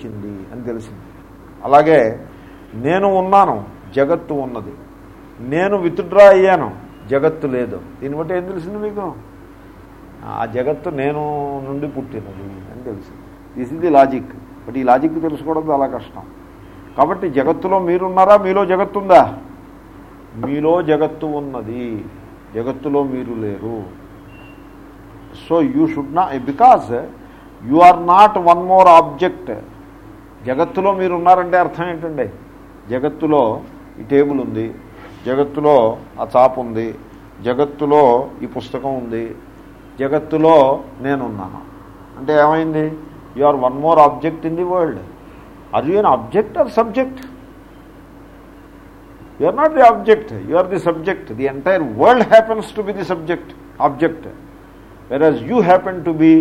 వచ్చింది అని తెలిసింది. అలాగే నేను ఉన్నాను జగత్తు ఉన్నది. నేను విత్డ్రా అయ్యాను జగత్తు లేదు. దీన్ని బట్టి ఏం తెలిసింది మీకు? ఆ జగత్తు నేను నుండి పుట్టినది అని తెలిసింది. దిస్ ఇది ది లాజిక్ బట్ ఈ లాజిక్ తెలుసుకోవడం చాలా కష్టం. కాబట్టి జగత్తులో మీరున్నారా? మీలో జగత్తు ఉందా? మీలో జగత్తు ఉన్నది. జగత్తులో మీరు లేరు. సో యూ షుడ్ నా because you are not one more object జగత్తులో మీరు ఉన్నారంటే అర్థం ఏంటండి? జగత్తులో ఈ టేబుల్ ఉంది జగత్తులో ఆ చాప్ ఉంది జగత్తులో ఈ పుస్తకం ఉంది జగత్తులో నేనున్నాను. అంటే ఏమైంది? You are one more object in the world. Are you an object or subject? You are not the object you are the subject. The entire world happens to be the subject object. Whereas you happen to be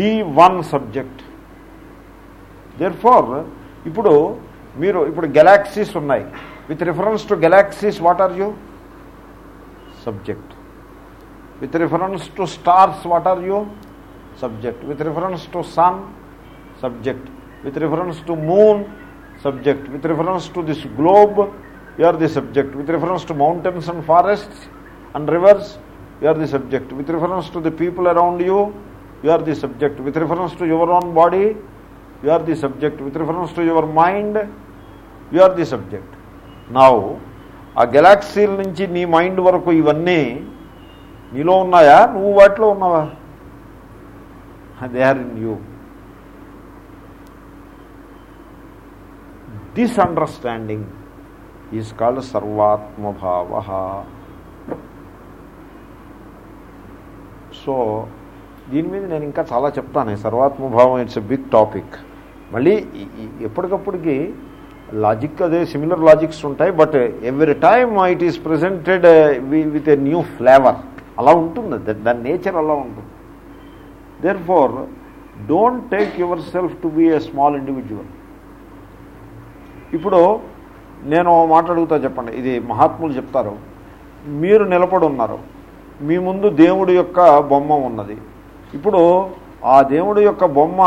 the one subject. Therefore ఇప్పుడు మీరు ఇప్పుడు galaxies ఉన్నాయి. With reference to galaxies what are you subject with reference to stars what are you subject with reference to sun subject with reference to moon subject with reference to this globe you are the subject with reference to mountains and forests and rivers you are the subject with reference to the people around you you are the subject with reference to your own body you are the subject. With reference to your mind, you are the subject. Now, ఆ గెలాక్సీల నుంచి నీ mind వరకు ఇవన్నీ నీలో ఉన్నాయా? నువ్వు వాటిలో ఉన్నావా? They are in you this understanding is called సర్వాత్మభావ so దీని మీద నేను ఇంకా చాలా చెప్తాను. సర్వాత్మభావం ఇట్స్ ఎ బిగ్ టాపిక్ మళ్ళీ ఎప్పటికప్పటికి లాజిక్ అదే సిమిలర్ లాజిక్స్ ఉంటాయి but every time it is presented with a new flavour అలా ఉంటుంది దాని నేచర్ అలా ఉంటుంది. Therefore don't take yourself to be a small individual ఇప్పుడు నేను మాట్లాడుగుతా చెప్పండి ఇది మహాత్ములు చెప్తారు మీరు నిలబడి ఉన్నారు మీ ముందు దేవుడి యొక్క బొమ్మ ఉన్నది. ఇప్పుడు ఆ దేవుడి యొక్క బొమ్మ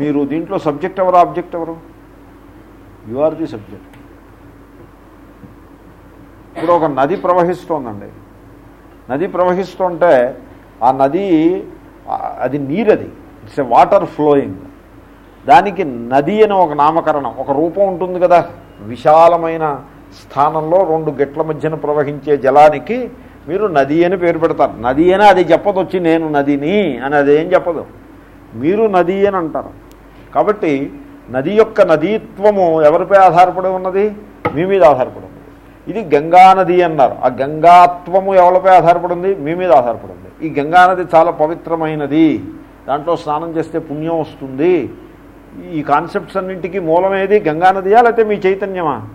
మీరు దీంట్లో సబ్జెక్ట్ ఎవరు? ఆబ్జెక్ట్ ఎవరు? యు ఆర్ ది సబ్జెక్ట్ ఇప్పుడు ఒక నది ప్రవహిస్తోందండి. నది ప్రవహిస్తుంటే ఆ నది అది నీరది. ఇట్స్ ఎ వాటర్ ఫ్లోయింగ్ దానికి నది అని ఒక నామకరణం ఒక రూపం ఉంటుంది కదా. విశాలమైన స్థానంలో రెండు గెట్ల మధ్యన ప్రవహించే జలానికి మీరు నది అని పేరు పెడతారు. నది అని అది చెప్పదు వచ్చి నేను నదిని అని అదేం చెప్పదు. మీరు నది అని అంటారు. కాబట్టి నది యొక్క నదీత్వము ఎవరిపై ఆధారపడి ఉన్నది? మీ మీద ఆధారపడి ఉన్నది. ఇది గంగానది అన్నారు. ఆ గంగాత్వము ఎవరిపై ఆధారపడి ఉంది? మీ మీద ఆధారపడి ఉంది. ఈ గంగా నది చాలా పవిత్రమైనది. దాంట్లో స్నానం చేస్తే పుణ్యం వస్తుంది. ఈ కాన్సెప్ట్స్ అన్నింటికి మూలమేది గంగానదియా లేకపోతే మీ చైతన్యమా?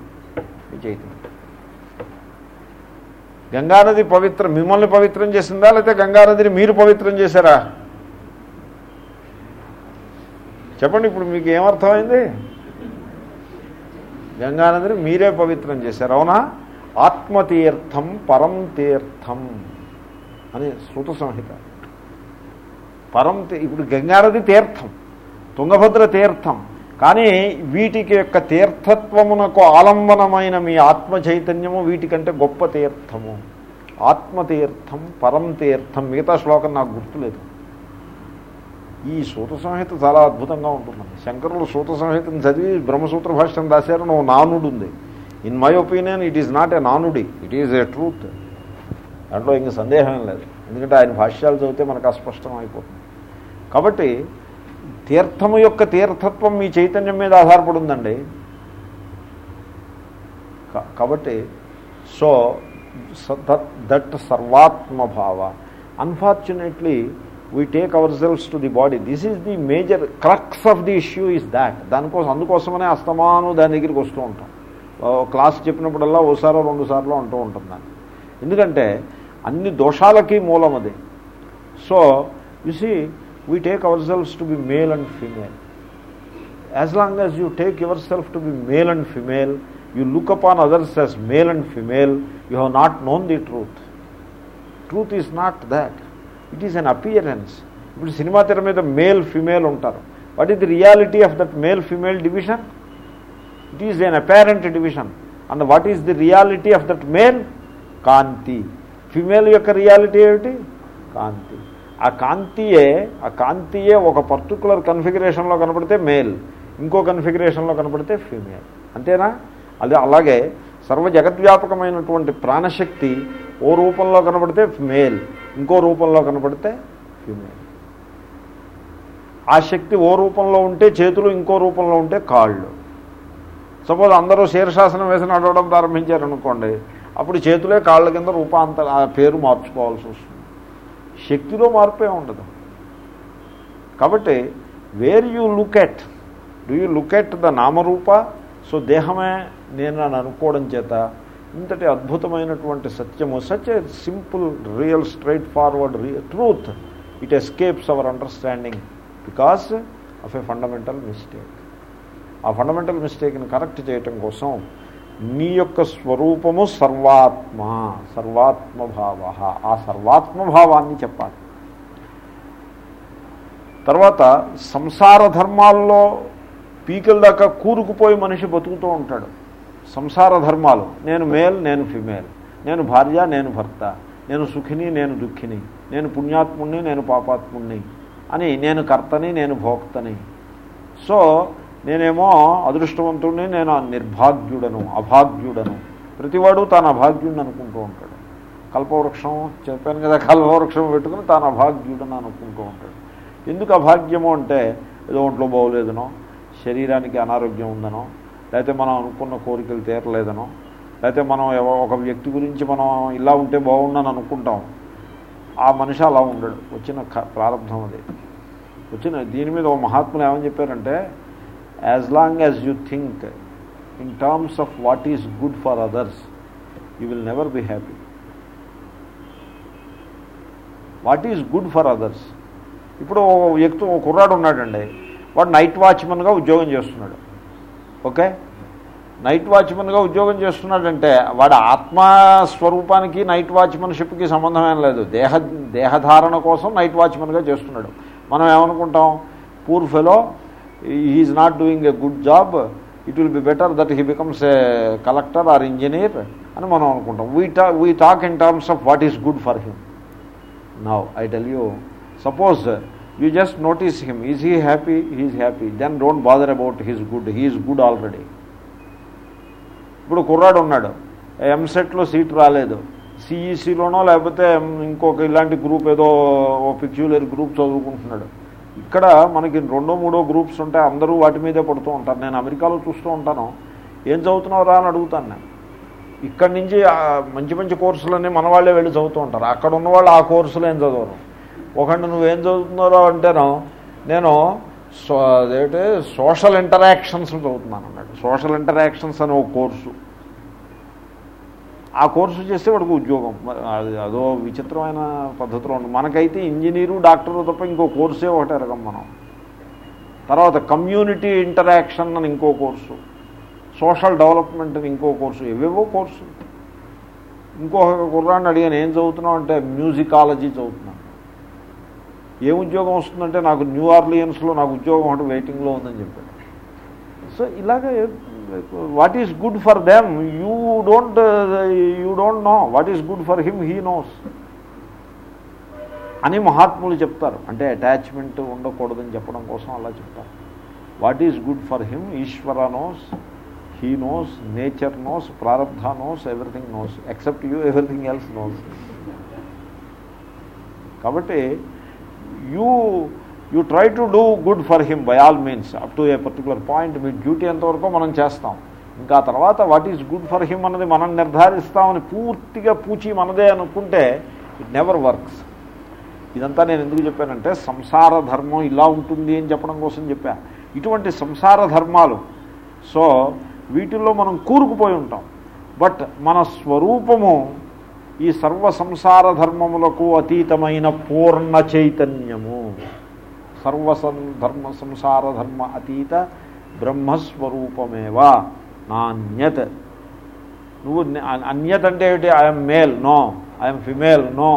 మీ చైతన్యం. గంగానది పవిత్ర మిమ్మల్ని పవిత్రం చేసిందా లేకపోతే గంగానదిని మీరు పవిత్రం చేశారా? చెప్పండి ఇప్పుడు మీకు ఏమర్థమైంది గంగానందిని మీరే పవిత్రం చేశారు అవునా? ఆత్మతీర్థం పరం తీర్థం అని శృత సంహిత. పరం తీ- ఇప్పుడు గంగానది తీర్థం తుంగభద్ర తీర్థం కానీ వీటికి యొక్క తీర్థత్వమునకు ఆలంబనమైన మీ ఆత్మ చైతన్యము వీటికంటే గొప్ప తీర్థము. ఆత్మతీర్థం పరం తీర్థం మిగతా శ్లోకం నాకు గుర్తులేదు. ఈ సూత సంహిత చాలా అద్భుతంగా ఉంటుందండి శంకరులు సూత సంహితను చదివి బ్రహ్మసూత్ర భాష్యం రాశారు నువ్వు నానుడు ఉంది. In my opinion it is not a నానుడి ఇట్ ఈజ్ ఏ ట్రూత్ దాంట్లో ఇంక సందేహం లేదు. ఎందుకంటే ఆయన భాష్యాలు చదివితే మనకు అస్పష్టం అయిపోతుంది. కాబట్టి తీర్థము యొక్క తీర్థత్వం మీ చైతన్యం మీద ఆధారపడుందండి. కాబట్టి so that సర్వాత్మభావ. Unfortunately we take ourselves to the body this is the major crux of the issue is that దానికోసం అందుకోసమనే అస్తమాను దాని దగ్గరికి వస్తూ ఉంటాం. క్లాస్ చెప్పినప్పుడల్లా ఓసారో రెండు సార్లు అంటూ ఉంటాం దాన్ని. ఎందుకంటే అన్ని దోషాలకి మూలం అది. So you see we take ourselves to be male and female as long as you take yourself to be male and female you look upon others as male and female you have not known the truth truth is not that it is an appearance ఇప్పుడు cinema తెర మీద male female ఉంటారు. What is the reality of that male female division it is an apparent division and what is the reality of that male Kanthi. Female యొక్క reality ఏమిటి? కాంతి. ఆ కాంతియే ఆ కాంతియే ఒక పర్టికులర్ కన్ఫిగరేషన్లో కనపడితే మేల్ ఇంకో కన్ఫిగరేషన్లో కనపడితే ఫీమేల్ అంతేనా? అది అలాగే సర్వ జగద్వ్యాపకమైనటువంటి ప్రాణశక్తి ఓ రూపంలో కనపడితే మేల్ ఇంకో రూపంలో కనపడితే ఫిమేల్. ఆ శక్తి ఓ రూపంలో ఉంటే చేతులు ఇంకో రూపంలో ఉంటే కాళ్ళు. సపోజ్ అందరూ శీర్షాసనం వేసి నడవడం ప్రారంభించారనుకోండి అప్పుడు చేతులే కాళ్ళ కింద రూపాంతర ఆ పేరు మార్చుకోవాల్సి వస్తుంది. శక్తిలో మార్పే ఉండదు. కాబట్టి where you look at do you look at the నామరూప? సో దేహమే నేను అని అనుకోవడం చేత ఇంతటి అద్భుతమైనటువంటి సత్యము such a simple real straightforward truth it escapes our understanding because of a fundamental mistake ఆ ఫండమెంటల్ మిస్టేక్ని కరెక్ట్ చేయటం కోసం నీ యొక్క స్వరూపము సర్వాత్మ సర్వాత్మభావ ఆ సర్వాత్మభావాన్ని చెప్పాలి. తర్వాత సంసార ధర్మాల్లో పీకల దాకా కూరుకుపోయి మనిషి బతుకుతూ ఉంటాడు. సంసార ధర్మాలు. నేను మేల్ నేను ఫిమేల్. నేను భార్య నేను భర్త. నేను సుఖిని నేను దుఃఖిని. నేను పుణ్యాత్ముణ్ణి నేను పాపాత్ముణ్ణి. అని నేను కర్తని నేను భోక్తని. సో నేనేమో అదృష్టవంతుడిని నేను నిర్భాగ్యుడను అభాగ్యుడను. ప్రతివాడు తాను అభాగ్యుడిని అనుకుంటూ ఉంటాడు. కల్పవృక్షం చెప్పాను కదా కల్పవృక్షం పెట్టుకుని తాను అభాగ్యుడని అనుకుంటూ ఉంటాడు. ఎందుకు అభాగ్యము అంటే ఏదో ఒంట్లో బాగోలేదనో శరీరానికి అనారోగ్యం ఉందనో లేకపోతే మనం అనుకున్న కోరికలు తీరలేదనో లేకపోతే మనం ఒక వ్యక్తి గురించి మనం ఇలా ఉంటే బాగుండని అనుకుంటాం. ఆ మనిషి అలా ఉండడు. వచ్చిన ప్రారంభం అది. వచ్చిన దీని మీద ఒక మహాత్ములు ఏమని చెప్పారంటే as long as you think in terms of what is good for others you will never be happy what is good for others ఇప్పుడు ఒక వ్యక్తి ఒక కుర్రాడు ఉన్నాడండి. వాడు నైట్ వాచ్మెన్గా ఉద్యోగం చేస్తున్నాడు. ఓకే? నైట్ వాచ్మెన్గా ఉద్యోగం చేస్తున్నాడంటే వాడు ఆత్మస్వరూపానికి నైట్ వాచ్మెన్షిప్కి సంబంధం ఏం లేదు. దేహ దేహధారణ కోసం నైట్ వాచ్మెన్గా చేస్తున్నాడు. మనం ఏమనుకుంటాం? Poor fellow is not doing a good job it will be better that he becomes a collector or engineer అని మనం అనుకుంటాం. వీ టా we talk in terms of what is good for him now I tell you suppose you just notice him is he happy he's happy then don't bother about he's good he's good already ఇప్పుడు కుర్రాడు ఉన్నాడు. ఎంసెట్లో seat రాలేదు. సిఈసిలోనో లేకపోతే ఇంకొక ఇలాంటి group ఏదో ఓ పిక్చులర్ group చదువుకుంటున్నాడు. ఇక్కడ మనకి రెండో మూడో గ్రూప్స్ ఉంటాయి అందరూ వాటి మీదే పడుతూ ఉంటారు. నేను అమెరికాలో చూస్తూ ఉంటాను. ఏం చదువుతున్నావు రా అని అడుగుతాను నేను. ఇక్కడి నుంచి మంచి మంచి కోర్సులన్నీ మన వాళ్ళే వెళ్ళి చదువుతూ ఉంటారు. అక్కడ ఉన్న వాళ్ళు ఆ కోర్సులు ఏం చదవరు. ఒకటి నువ్వేం చదువుతున్నారో అంటేనో నేను సో అదేంటే సోషల్ ఇంటరాక్షన్స్ చదువుతున్నాను అన్నాడు. సోషల్ ఇంటరాక్షన్స్ అని ఒక కోర్సు. ఆ కోర్సు చేస్తే వాడికి ఉద్యోగం. అది అదో విచిత్రమైన పద్ధతిలో ఉంది. మనకైతే ఇంజనీరు డాక్టరు తప్ప ఇంకో కోర్సే ఒకటి ఎరగం మనం. తర్వాత కమ్యూనిటీ ఇంటరాక్షన్ అని ఇంకో కోర్సు. సోషల్ డెవలప్మెంట్ అని ఇంకో కోర్సు. ఏవేవో కోర్సు ఇంకొక కుర్రాన్ని అడిగాను ఏం చదువుతున్నావు అంటే మ్యూజికాలజీ చదువుతున్నాను. ఏ ఉద్యోగం వస్తుందంటే నాకు న్యూ ఆర్లియన్స్లో నాకు ఉద్యోగం ఒకటి వెయిటింగ్లో ఉందని చెప్పాడు. సో ఇలాగ what is good for them? You don't you don't know what is good for him he knows. అని మహాత్ములు చెప్తారు. అంటే అటాచ్మెంట్ ఉండకూడదని చెప్పడం కోసం అలా చెప్తారు. What is good for him? Eshwara knows he knows nature knows ప్రారంధ knows everything knows except you everything else knows. కాబట్టి you you try to do good for him by all means. Up to a particular point me duty ఎంతవరకు మనం చేస్తాం. ఇంకా తర్వాత what is good for him అన్నది మనం నిర్ధారిస్తామని పూర్తిగా పూచి మనదే అనుకుంటే ఇట్ నెవర్ వర్క్స్ ఇదంతా నేను ఎందుకు చెప్పానంటే సంసార ధర్మం ఇలా ఉంటుంది అని చెప్పడం కోసం చెప్పా. ఇటువంటి సంసార ధర్మాలు సో వీటిల్లో మనం కూరుకుపోయి ఉంటాం. బట్ మన స్వరూపము ఈ సర్వ సంసార ధర్మములకు అతీతమైన పూర్ణ చైతన్యము. సర్వ ధర్మ సంసార ధర్మ అతీత బ్రహ్మస్వరూపమేవా నాణ్యత్. నువ్వు అన్యత్ అంటే ఏమిటి? I'm male no I'm female no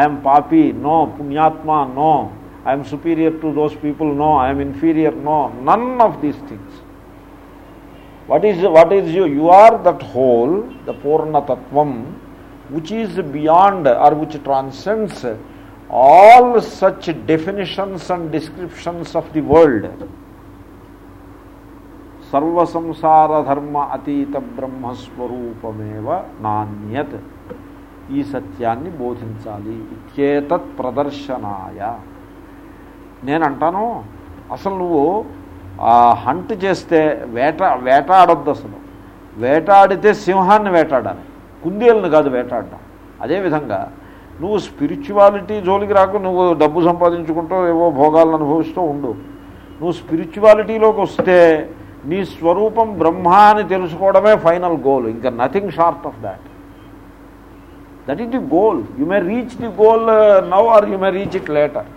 I'm పాపి no పుణ్యాత్మ no I'm superior to those people no I'm inferior no none of these things what is what is you you are that whole the పూర్ణతత్వం which is beyond or which transcends all such definitions and descriptions of the world. సర్వ ధర్మ అతీత బ్రహ్మస్వరూపమేవ నాణ్యత్ ఈ సత్యాన్ని బోధించాలి. ఇత్యేతత్ ప్రదర్శనాయ. నేను అంటాను అసలు నువ్వు హంట్ చేస్తే వేట వేటాడొద్దు అసలు. వేటాడితే సింహాన్ని వేటాడాలి. కుందేలను కాదు వేటాడడం అదేవిధంగా నువ్వు స్పిరిచువాలిటీ జోలికి రాకు నువ్వు డబ్బు సంపాదించుకుంటూ ఏవో భోగాలను అనుభవిస్తూ ఉండు. నువ్వు స్పిరిచువాలిటీలోకి వస్తే నీ స్వరూపం బ్రహ్మ అని తెలుసుకోవడమే ఫైనల్ గోల్ ఇంకా nothing short of that that is the goal you may reach the goal now or you may reach it later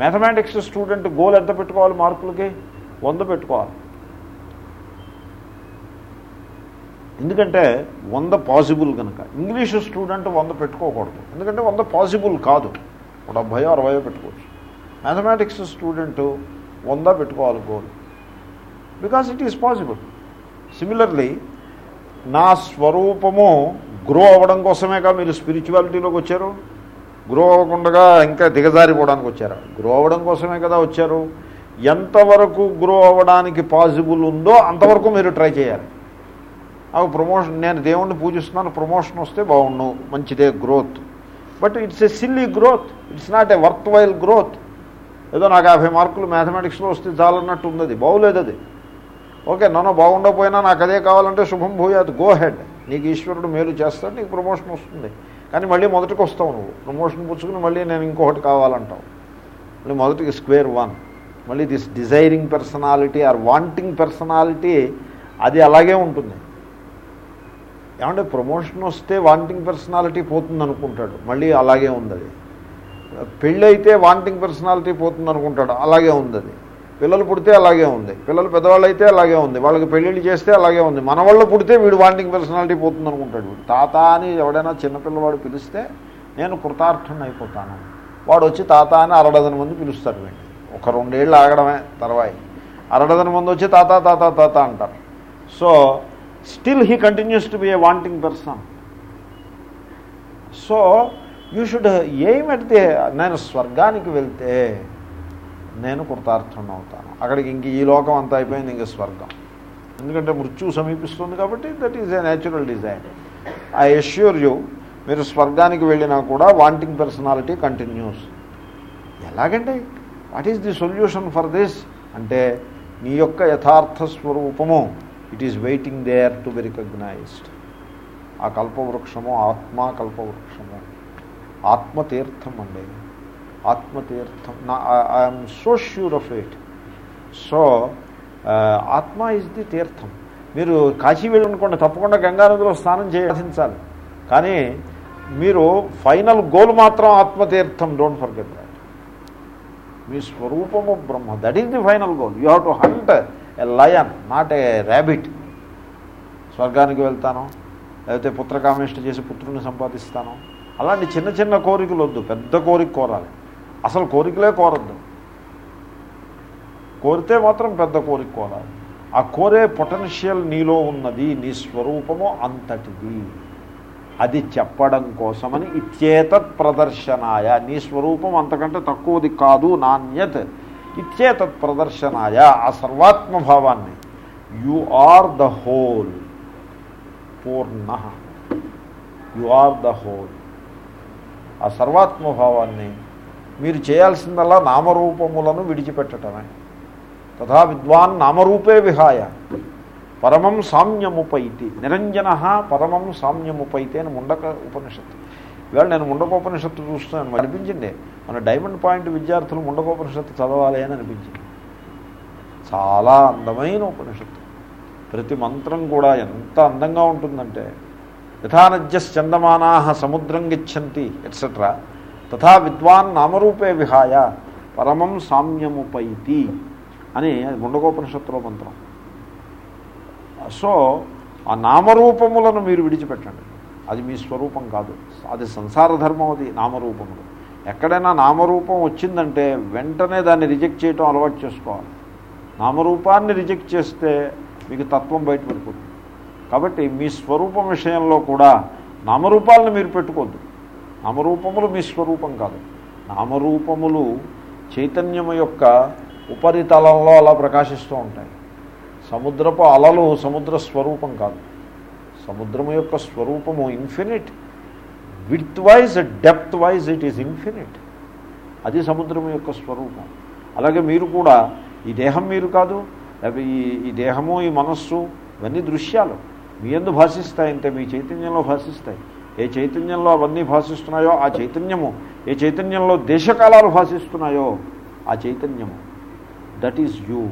mathematics student goal ఎంత పెట్టుకోవాలి? మార్కులకి? వంద పెట్టుకోవాలి. ఎందుకంటే వంద పాసిబుల్ కనుక ఇంగ్లీషు స్టూడెంట్ వంద పెట్టుకోకూడదు. ఎందుకంటే వంద పాసిబుల్ కాదు. డెబ్భయో అరవయో పెట్టుకోవచ్చు. మ్యాథమెటిక్స్ స్టూడెంట్ వంద పెట్టుకోవాలి goal. Because it is possible similarly నా స్వరూపము గ్రో అవ్వడం కోసమేగా మీరు స్పిరిచువాలిటీలోకి వచ్చారు. గ్రో అవ్వకుండా ఇంకా దిగజారిపోవడానికి వచ్చారు. గ్రో అవ్వడం కోసమే కదా వచ్చారు. ఎంతవరకు గ్రో అవ్వడానికి పాసిబుల్ ఉందో అంతవరకు మీరు ట్రై చేయాలి. ఆ ప్రమోషన్ నేను దేవుణ్ణి పూజిస్తున్నాను ప్రమోషన్ వస్తే బాగుండు మంచిదే growth but it's a silly growth it's not a worthwhile growth ఏదో నాకు యాభై మార్కులు మ్యాథమెటిక్స్లో వస్తే చాలన్నట్టు ఉంది అది. బాగులేదు అది. ఓకే నన్ను బాగుండకపోయినా నాకు అదే కావాలంటే శుభం భూయాత్. గో హెడ్ నీకు ఈశ్వరుడు మేలు చేస్తాడు నీకు ప్రమోషన్ వస్తుంది. కానీ మళ్ళీ మొదటికి వస్తావు నువ్వు. ప్రమోషన్ పుచ్చుకుని మళ్ళీ నేను ఇంకొకటి కావాలంటావు. మళ్ళీ మొదటికి స్క్వేర్ వన్ మళ్ళీ this desiring personality or wanting personality అది అలాగే ఉంటుంది. ఏమంటే ప్రమోషన్ వస్తే వాంటింగ్ పర్సనాలిటీ పోతుంది అనుకుంటాడు మళ్ళీ అలాగే ఉంది పెళ్ళి అయితే వాంటింగ్ పర్సనాలిటీ పోతుంది అనుకుంటాడు అలాగే ఉంది పిల్లలు పుడితే అలాగే ఉంది. పిల్లలు పెద్దవాళ్ళు అయితే అలాగే ఉంది. వాళ్ళకి పెళ్ళిళ్ళు చేస్తే అలాగే ఉంది. మన వాళ్ళు పుడితే వీడు వాంటింగ్ పర్సనాలిటీ పోతుంది అనుకుంటాడు తాత అని ఎవడైనా చిన్నపిల్లవాడు పిలిస్తే నేను కృతార్థం అయిపోతాను. వాడు వచ్చి తాత అని అరడదన మంది పిలుస్తారు వీడిని. ఒక రెండేళ్ళు ఆగడమే తర్వాయి. అరడదన మంది వచ్చి తాత తాత తాత అంటారు. So still he continues to be a wanting person so you should ఏమిటితే నేను స్వర్గానికి వెళ్తే నేను కృతార్థం అవుతాను అక్కడికి ఇంక ఈ లోకం అంతా అయిపోయింది ఇంక స్వర్గం. ఎందుకంటే మృత్యు సమీపిస్తుంది కాబట్టి that is a natural design I assure you మీరు స్వర్గానికి వెళ్ళినా కూడా వాంటింగ్ పర్సనాలిటీ కంటిన్యూస్ ఎలాగంటే what is the solution for this అంటే నీ యొక్క యథార్థ స్వరూపము. It is waiting there to be recognised ఆ కల్పవృక్షము ఆత్మ కల్పవృక్షము. ఆత్మతీర్థం అండి. ఆత్మతీర్థం. నా I'm so sure of it so ఆత్మ ఇస్ ది తీర్థం. మీరు కాశీ వెళ్ళనుకోండి తప్పకుండా గంగానదిలో స్నానం చేయాల్సించాలి కానీ మీరు ఫైనల్ గోల్ మాత్రం ఆత్మతీర్థం డోంట్ ఫర్గెట్ దాట్ మీ స్వరూపము బ్రహ్మ. That is the final goal you have to hunt a lion not a rabbit స్వర్గానికి వెళ్తాను లేకపోతే పుత్రకామేష్ట చేసి పుత్రుని సంపాదిస్తాను. అలాంటి చిన్న చిన్న కోరికలు వద్దు పెద్ద కోరిక కోరాలి. అసలు కోరికలే కోరద్దు. కోరితే మాత్రం పెద్ద కోరిక కోరాలి. ఆ కోరే పొటెన్షియల్ నీలో ఉన్నది నీ స్వరూపము అంతటిది. అది చెప్పడం కోసమని ఇచ్చేతత్ ప్రదర్శనాయ. నీ స్వరూపం అంతకంటే తక్కువది కాదు నాణ్యత్. ఇచ్చేతత్ ప్రదర్శనాయ ఆ సర్వాత్మభావాన్ని. యు ఆర్ ద హోల్ పూర్ణ. యు ఆర్ ద హోల్ ఆ సర్వాత్మభావాన్ని మీరు చేయాల్సిందల్లా నామరూపములను విడిచిపెట్టడమే తథా విద్వాన్ నామరూపే విహాయ. పరమం సామ్యముపైతి. నిరంజన పరమం సామ్యముపైతి అని ముండక ఉపనిషత్తు. ఇవాళ నేను ముండకోపనిషత్తు చూస్తున్నాను. అనిపించింది? మన డైమండ్ పాయింట్ విద్యార్థులు ముండకోపనిషత్తు చదవాలి అని అనిపించింది. చాలా అందమైన ఉపనిషత్తు. ప్రతి మంత్రం కూడా ఎంత అందంగా ఉంటుందంటే యథానజ్యశ్చందమానా సముద్రం గచ్చంతి ఎట్సెట్రా తథా విద్వాన్ నామరూపే విహాయ పరమం సామ్యముపైతి అని ముండకోపనిషత్తులో మంత్రం. సో ఆ నామరూపములను మీరు విడిచిపెట్టండి. అది మీ స్వరూపం కాదు. అది సంసార ధర్మం అది నామరూపములు ఎక్కడైనా నామరూపం వచ్చిందంటే వెంటనే దాన్ని రిజెక్ట్ చేయటం అలవాటు చేసుకోవాలి. నామరూపాన్ని రిజెక్ట్ చేస్తే మీకు తత్వం బయటపడిపోతుంది. కాబట్టి మీ స్వరూపం విషయంలో కూడా నామరూపాలను మీరు పెట్టుకోవద్దు. నామరూపములు మీ స్వరూపం కాదు. నామరూపములు చైతన్యము యొక్క ఉపరితలంలో అలా ప్రకాశిస్తూ ఉంటాయి. సముద్రపు అలలు సముద్ర స్వరూపం కాదు. సముద్రము యొక్క స్వరూపము infinite width wise depth wise it is infinite అది సముద్రము యొక్క స్వరూపం. అలాగే మీరు కూడా ఈ దేహం మీరు కాదు లేకపోతే ఈ ఈ దేహము ఈ మనస్సు ఇవన్నీ దృశ్యాలు. మీ ఎందు భాషిస్తాయంటే మీ చైతన్యంలో భాషిస్తాయి. ఏ చైతన్యంలో అవన్నీ భాషిస్తున్నాయో ఆ చైతన్యము. ఏ చైతన్యంలో దేశకాలాలు భాషిస్తున్నాయో ఆ చైతన్యము. దట్ ఈజ్ యూ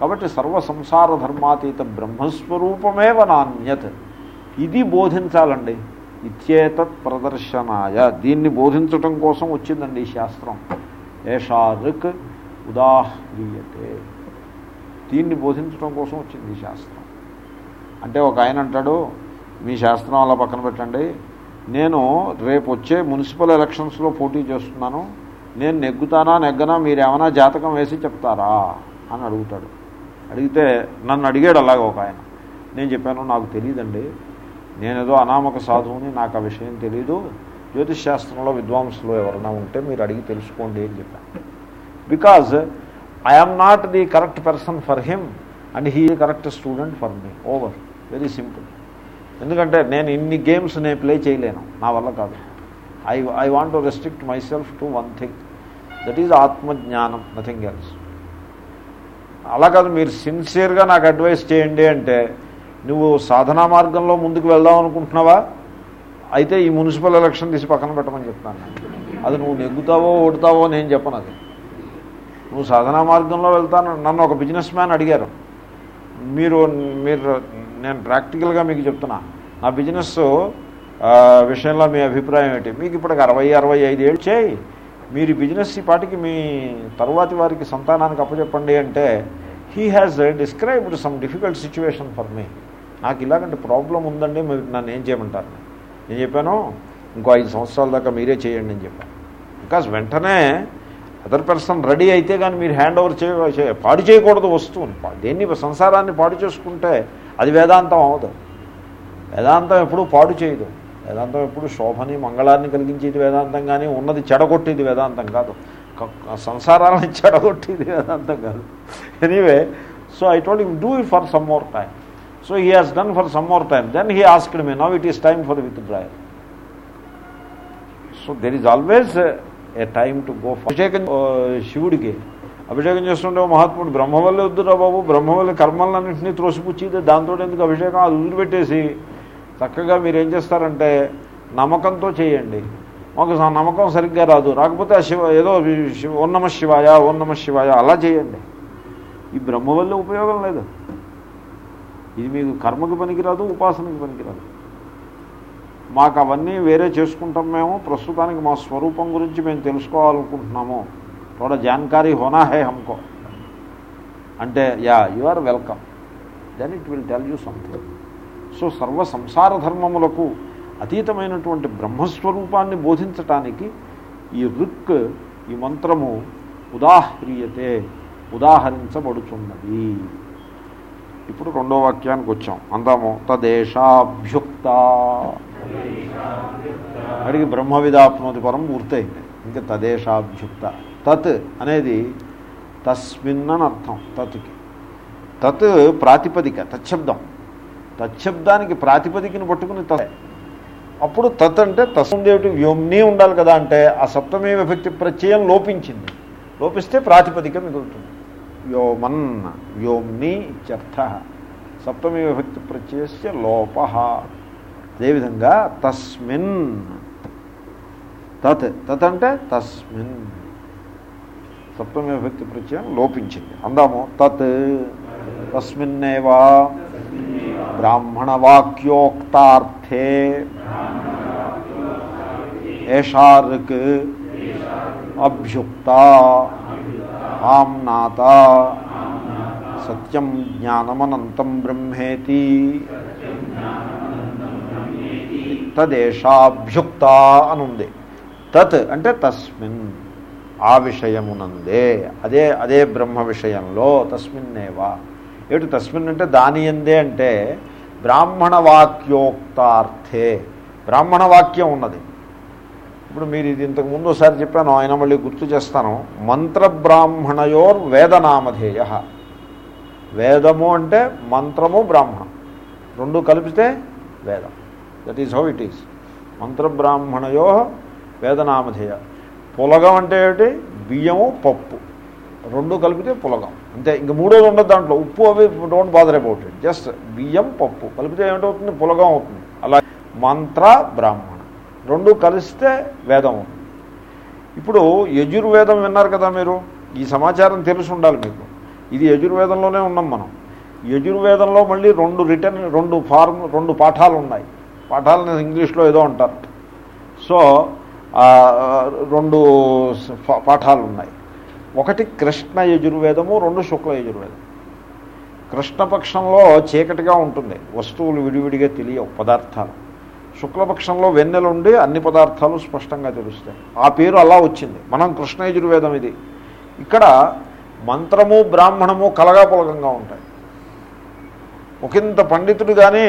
కాబట్టి సర్వ సంసార ధర్మాతీత బ్రహ్మస్వరూపమేవ నాణ్యత్. ఇది బోధించాలండి. ఇచ్చేతత్ ప్రదర్శనాయ. దీన్ని బోధించటం కోసం వచ్చిందండి ఈ శాస్త్రం. ఏషారుక్ ఉదాహ్రీయతే. దీన్ని బోధించడం కోసం వచ్చింది ఈ శాస్త్రం. అంటే ఒక ఆయన అంటాడు మీ శాస్త్రం అలా పక్కన పెట్టండి. నేను రేపు వచ్చే మున్సిపల్ ఎలక్షన్స్లో పోటీ చేస్తున్నాను. నేను నెగ్గుతానా నెగ్గనా మీరు ఏమైనా జాతకం వేసి చెప్తారా? అని అడుగుతాడు. అడిగితే నన్ను అడిగాడు అలాగే ఒక ఆయన. నేను చెప్పాను నాకు తెలియదండి. నేనేదో అనామక సాధువుని నాకు ఆ విషయం తెలీదు. జ్యోతిష్ శాస్త్రంలో విద్వాంసులు ఎవరైనా ఉంటే మీరు అడిగి తెలుసుకోండి అని చెప్పాను. Because I'm not the correct person for him and he correct student for me over very simple ఎందుకంటే నేను ఇన్ని గేమ్స్ నేను ప్లే చేయలేను. నా వల్ల కాదు. I I want to restrict myself to one thing that is ఆత్మజ్ఞానం నథింగ్ ఎల్స్ అలా కాదు మీరు సిన్సియర్గా నాకు అడ్వైస్ చేయండి అంటే నువ్వు సాధనా మార్గంలో ముందుకు వెళ్దాం అనుకుంటున్నావా? అయితే ఈ మున్సిపల్ ఎలక్షన్ తీసి పక్కన పెట్టమని చెప్తాను. అది నువ్వు నెగ్గుతావో ఓడుతావో నేను చెప్పను అది. నువ్వు సాధనా మార్గంలో వెళ్తాను. నన్ను ఒక బిజినెస్ మ్యాన్ అడిగారు. మీరు మీరు నేను ప్రాక్టికల్గా మీకు చెప్తున్నా. నా బిజినెస్ విషయంలో మీ అభిప్రాయం ఏంటి? మీకు ఇప్పటికి అరవై అరవై ఐదు ఏళ్ళు చేయి. మీరు బిజినెస్ ఈ పాటికి మీ తరువాతి వారికి సంతానానికి అప్పచెప్పండి అంటే he has described some difficult situation for me నాకు ఇలాగంటే ప్రాబ్లం ఉందండి మీరు నన్ను ఏం చేయమంటారు? నేను చెప్పాను ఇంకో ఐదు సంవత్సరాల దాకా మీరే చేయండి అని చెప్పాను. బికాజ్ వెంటనే అదర్ పర్సన్ రెడీ అయితే కానీ మీరు హ్యాండ్ ఓవర్ చేయ పాడు చేయకూడదు వస్తువుని. దేన్ని సంసారాన్ని పాడు చేసుకుంటే అది వేదాంతం అవదు వేదాంతం ఎప్పుడూ పాడు చేయదు. వేదాంతం ఎప్పుడు శోభని మంగళాన్ని కలిగించేది వేదాంతం కానీ ఉన్నది చెడగొట్టేది వేదాంతం కాదు. సంసారాలను చెడగొట్టేది వేదాంతం కాదు. Anyway so I told you do it for some more time so he has done for some more time then he asked me now it is time for withdrawal so there is always a time to go అభిషేకం శివుడికి అభిషేకం చేస్తుంటే మహాత్ముడు బ్రహ్మవల్లి వద్దురా బాబు. బ్రహ్మవల్లి కర్మలన్నింటినీ త్రోసిపుచ్చింది. దాంతో ఎందుకు అభిషేకం? అది వదిలిపెట్టేసి చక్కగా మీరు ఏం చేస్తారంటే నమ్మకంతో చేయండి. మాకు నమ్మకం సరిగ్గా రాదు. రాకపోతే ఆ శివ ఏదో ఓన్నమ శివాయ ఓన్నమ శివాయ అలా చేయండి. ఈ బ్రహ్మవల్లి ఉపయోగం లేదు. ఇది మీకు కర్మకి పనికిరాదు ఉపాసనకి పనికిరాదు. మాకు అవన్నీ వేరే చేసుకుంటాం మేము ప్రస్తుతానికి మా స్వరూపం గురించి మేము తెలుసుకోవాలనుకుంటున్నాము. తోడ జాన్కారీ హోనా హే హమ్కో. అంటే yeah you are welcome. Then it will tell you something so సర్వ సంసార ధర్మములకు అతీతమైనటువంటి బ్రహ్మస్వరూపాన్ని బోధించటానికి ఈ రుక్ ఈ మంత్రము ఉదాహ్రియతే ఉదాహరించబడుతున్నది ఇప్పుడు రెండో వాక్యానికి వచ్చాం. అందాము తదేశాభ్యుక్త అడిగి బ్రహ్మ విదాప్నోతి పరం పూర్తయింది. ఇంకా తదేశాభ్యుక్త తత్ అనేది తస్మిన్ అని అర్థం తత్కి. తత్ ప్రాతిపదిక తచ్చబ్దం తచ్చబ్దానికి ప్రాతిపదికను పట్టుకుని తత్. అప్పుడు తత్ అంటే తస్సుండేటి వ్యోమ్ని ఉండాలి కదా అంటే ఆ సప్తమీ విభక్తి ప్రత్యయం లోపించింది. లోపిస్తే ప్రాతిపదిక మిగులుతుంది. వ్యోమన్ వ్యోమ్ని ఇత్యర్థ సప్తమి విభక్తి ప్రత్యయస్య లోప అదేవిధంగా తస్మిన్ తత్ తత్ అంటే తస్మిన్। సప్తమి విభక్తి ప్రత్యయం లోపించింది। అందాము తత్ తస్మిన్నేవా బ్రాహ్మణవాక్యోక్తార్థే। ఏషార్క్ అభ్యుక్త। ఆమ్నాత సత్యం జ్ఞానమనంతం బ్రహ్మేతి. తదేషాభ్యుక్త అనుంది. తత్ అంటే తస్మిన్. ఆ విషయమునందే. అదే అదే బ్రహ్మ విషయంలో తస్మిన్నేవా. ఏమిటి తస్మిన్ అంటే దాని ఎందే అంటే బ్రాహ్మణ వాక్యోక్తార్థే బ్రాహ్మణ వాక్యం ఉన్నది. ఇప్పుడు మీరు ఇది ఇంతకు ముందు ఒకసారి చెప్పాను ఆయన మళ్ళీ గుర్తు చేస్తాను. మంత్రబ్రాహ్మణయోర్ వేదనామధేయ. వేదము అంటే మంత్రము బ్రాహ్మణం. రెండు కలిపితే వేదం. That is how it is మంత్రబ్రాహ్మణయో వేదనామధేయ. పులగం అంటే ఏమిటి? బియ్యము పప్పు. రెండు కలిపితే పులగం. అంతే ఇంక మూడోది ఉండదు దాంట్లో. ఉప్పు అవి don't bother about it just బియ్యం పప్పు. కలిపితే ఏమిటవుతుంది? పులగం అవుతుంది. అలా మంత్ర బ్రాహ్మణ రెండు కలిస్తే వేదం. ఇప్పుడు యజుర్వేదం విన్నారు కదా మీరు? ఈ సమాచారం తెలిసి ఉండాలి మీకు. ఇది యజుర్వేదంలోనే ఉన్నాం మనం. యజుర్వేదంలో మళ్ళీ రెండు రిటర్న్ రెండు ఫార్మ్ రెండు పాఠాలు ఉన్నాయి. పాఠాలను ఇంగ్లీష్లో ఏదో అంటారు. సో రెండు పాఠాలు ఉన్నాయి. ఒకటి కృష్ణ యజుర్వేదము రెండు శుక్ల యజుర్వేదం. కృష్ణపక్షంలో చీకటిగా ఉంటుంది. వస్తువులు విడివిడిగా తెలియవు పదార్థాలు. శుక్లపక్షంలో వెన్నెలుండి అన్ని పదార్థాలు స్పష్టంగా తెలుస్తాయి. ఆ పేరు అలా వచ్చింది. మనం కృష్ణ యజుర్వేదం ఇది. ఇక్కడ మంత్రము బ్రాహ్మణము కలగాపులగంగా ఉంటాయి. ఒకంత పండితుడు కానీ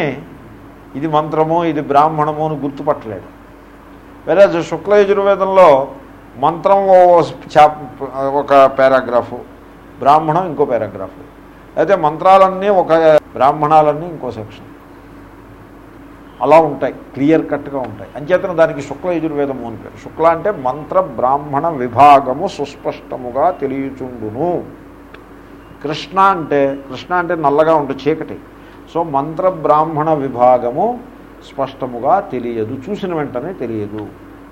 ఇది మంత్రము ఇది బ్రాహ్మణము అని గుర్తుపట్టలేడు వేరే శుక్ల యజుర్వేదంలో మంత్రం ఓ ఒక పారాగ్రాఫు బ్రాహ్మణం ఇంకో పారాగ్రాఫు. అయితే మంత్రాలన్నీ ఒక బ్రాహ్మణాలన్నీ ఇంకో సెక్షన్. అలా ఉంటాయి క్లియర్ కట్గా ఉంటాయి. అంచేతన దానికి శుక్ల యజుర్వేదము అని పేరు. శుక్ల అంటే మంత్ర బ్రాహ్మణ విభాగము సుస్పష్టముగా తెలియచుండును. కృష్ణ అంటే కృష్ణ అంటే నల్లగా ఉంటుంది చీకటి. సో మంత్ర బ్రాహ్మణ విభాగము స్పష్టముగా తెలియదు చూసిన వెంటనే తెలియదు.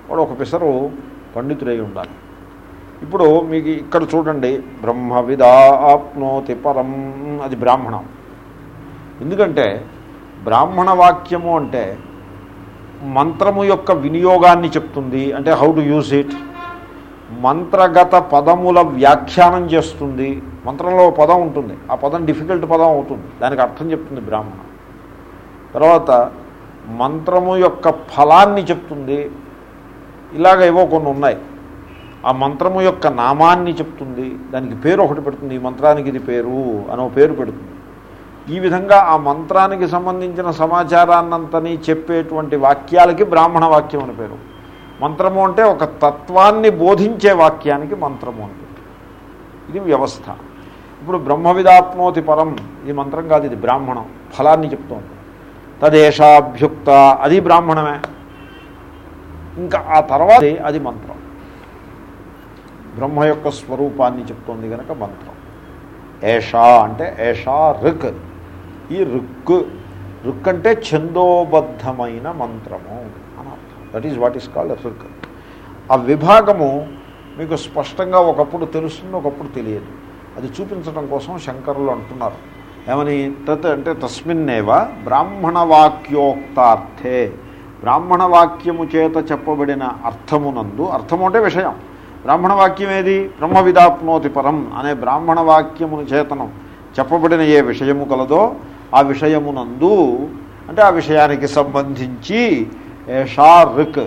వాడు ఒక పిసరు పండితుడై ఉండాలి. ఇప్పుడు మీకు ఇక్కడ చూడండి బ్రహ్మవిదా ఆప్నోతి పరం అది బ్రాహ్మణం. ఎందుకంటే బ్రాహ్మణ వాక్యము అంటే మంత్రము యొక్క వినియోగాన్ని చెప్తుంది. అంటే హౌ టు యూజ్ ఇట్ మంత్రగత పదముల వ్యాఖ్యానం చేస్తుంది. మంత్రంలో పదం ఉంటుంది. ఆ పదం డిఫికల్ట్ పదం అవుతుంది. దానికి అర్థం చెప్తుంది బ్రాహ్మణ. తర్వాత మంత్రము యొక్క ఫలాన్ని చెప్తుంది. ఇలాగ ఏవో కొన్ని ఉన్నాయి. ఆ మంత్రము యొక్క నామాన్ని చెప్తుంది. దానికి పేరు ఒకటి పెడుతుంది. ఈ మంత్రానికి ఇది పేరు అనో పేరు పెడుతుంది. ఈ విధంగా ఆ మంత్రానికి సంబంధించిన సమాచారాన్నంతని చెప్పేటువంటి వాక్యాలకి బ్రాహ్మణ వాక్యం అని పేరు. మంత్రము అంటే ఒక తత్వాన్ని బోధించే వాక్యానికి మంత్రము అని ఇది వ్యవస్థ. ఇప్పుడు బ్రహ్మవిదాప్నోతి పరం ఇది మంత్రం కాదు ఇది బ్రాహ్మణం. ఫలాన్ని చెప్తోంది. తదేశాభ్యుక్త అది బ్రాహ్మణమే. ఇంకా ఆ తర్వాత అది మంత్రం. బ్రహ్మ యొక్క స్వరూపాన్ని చెప్తోంది కనుక మంత్రం. ఏషా అంటే ఏషా రుక్. ఈ రుక్ రుక్ అంటే ఛందోబద్ధమైన మంత్రము అని అర్థం. That is what is called రుక్ ఆ విభాగము మీకు స్పష్టంగా ఒకప్పుడు తెలుస్తుంది ఒకప్పుడు తెలియదు. అది చూపించడం కోసం శంకరులు అంటున్నారు. ఏమని? తత్ అంటే తస్మిన్నేవ బ్రాహ్మణ వాక్యోక్తార్థే బ్రాహ్మణ వాక్యము చేత చెప్పబడిన అర్థమునందు అర్థము అంటే విషయం. బ్రాహ్మణ వాక్యం ఏది బ్రహ్మ విదాప్నోతి పరం అనే బ్రాహ్మణ వాక్యమును చేతనం చెప్పబడిన ఏ విషయము కలదో ఆ విషయమునందు అంటే ఆ విషయానికి సంబంధించి ఏషా రుక్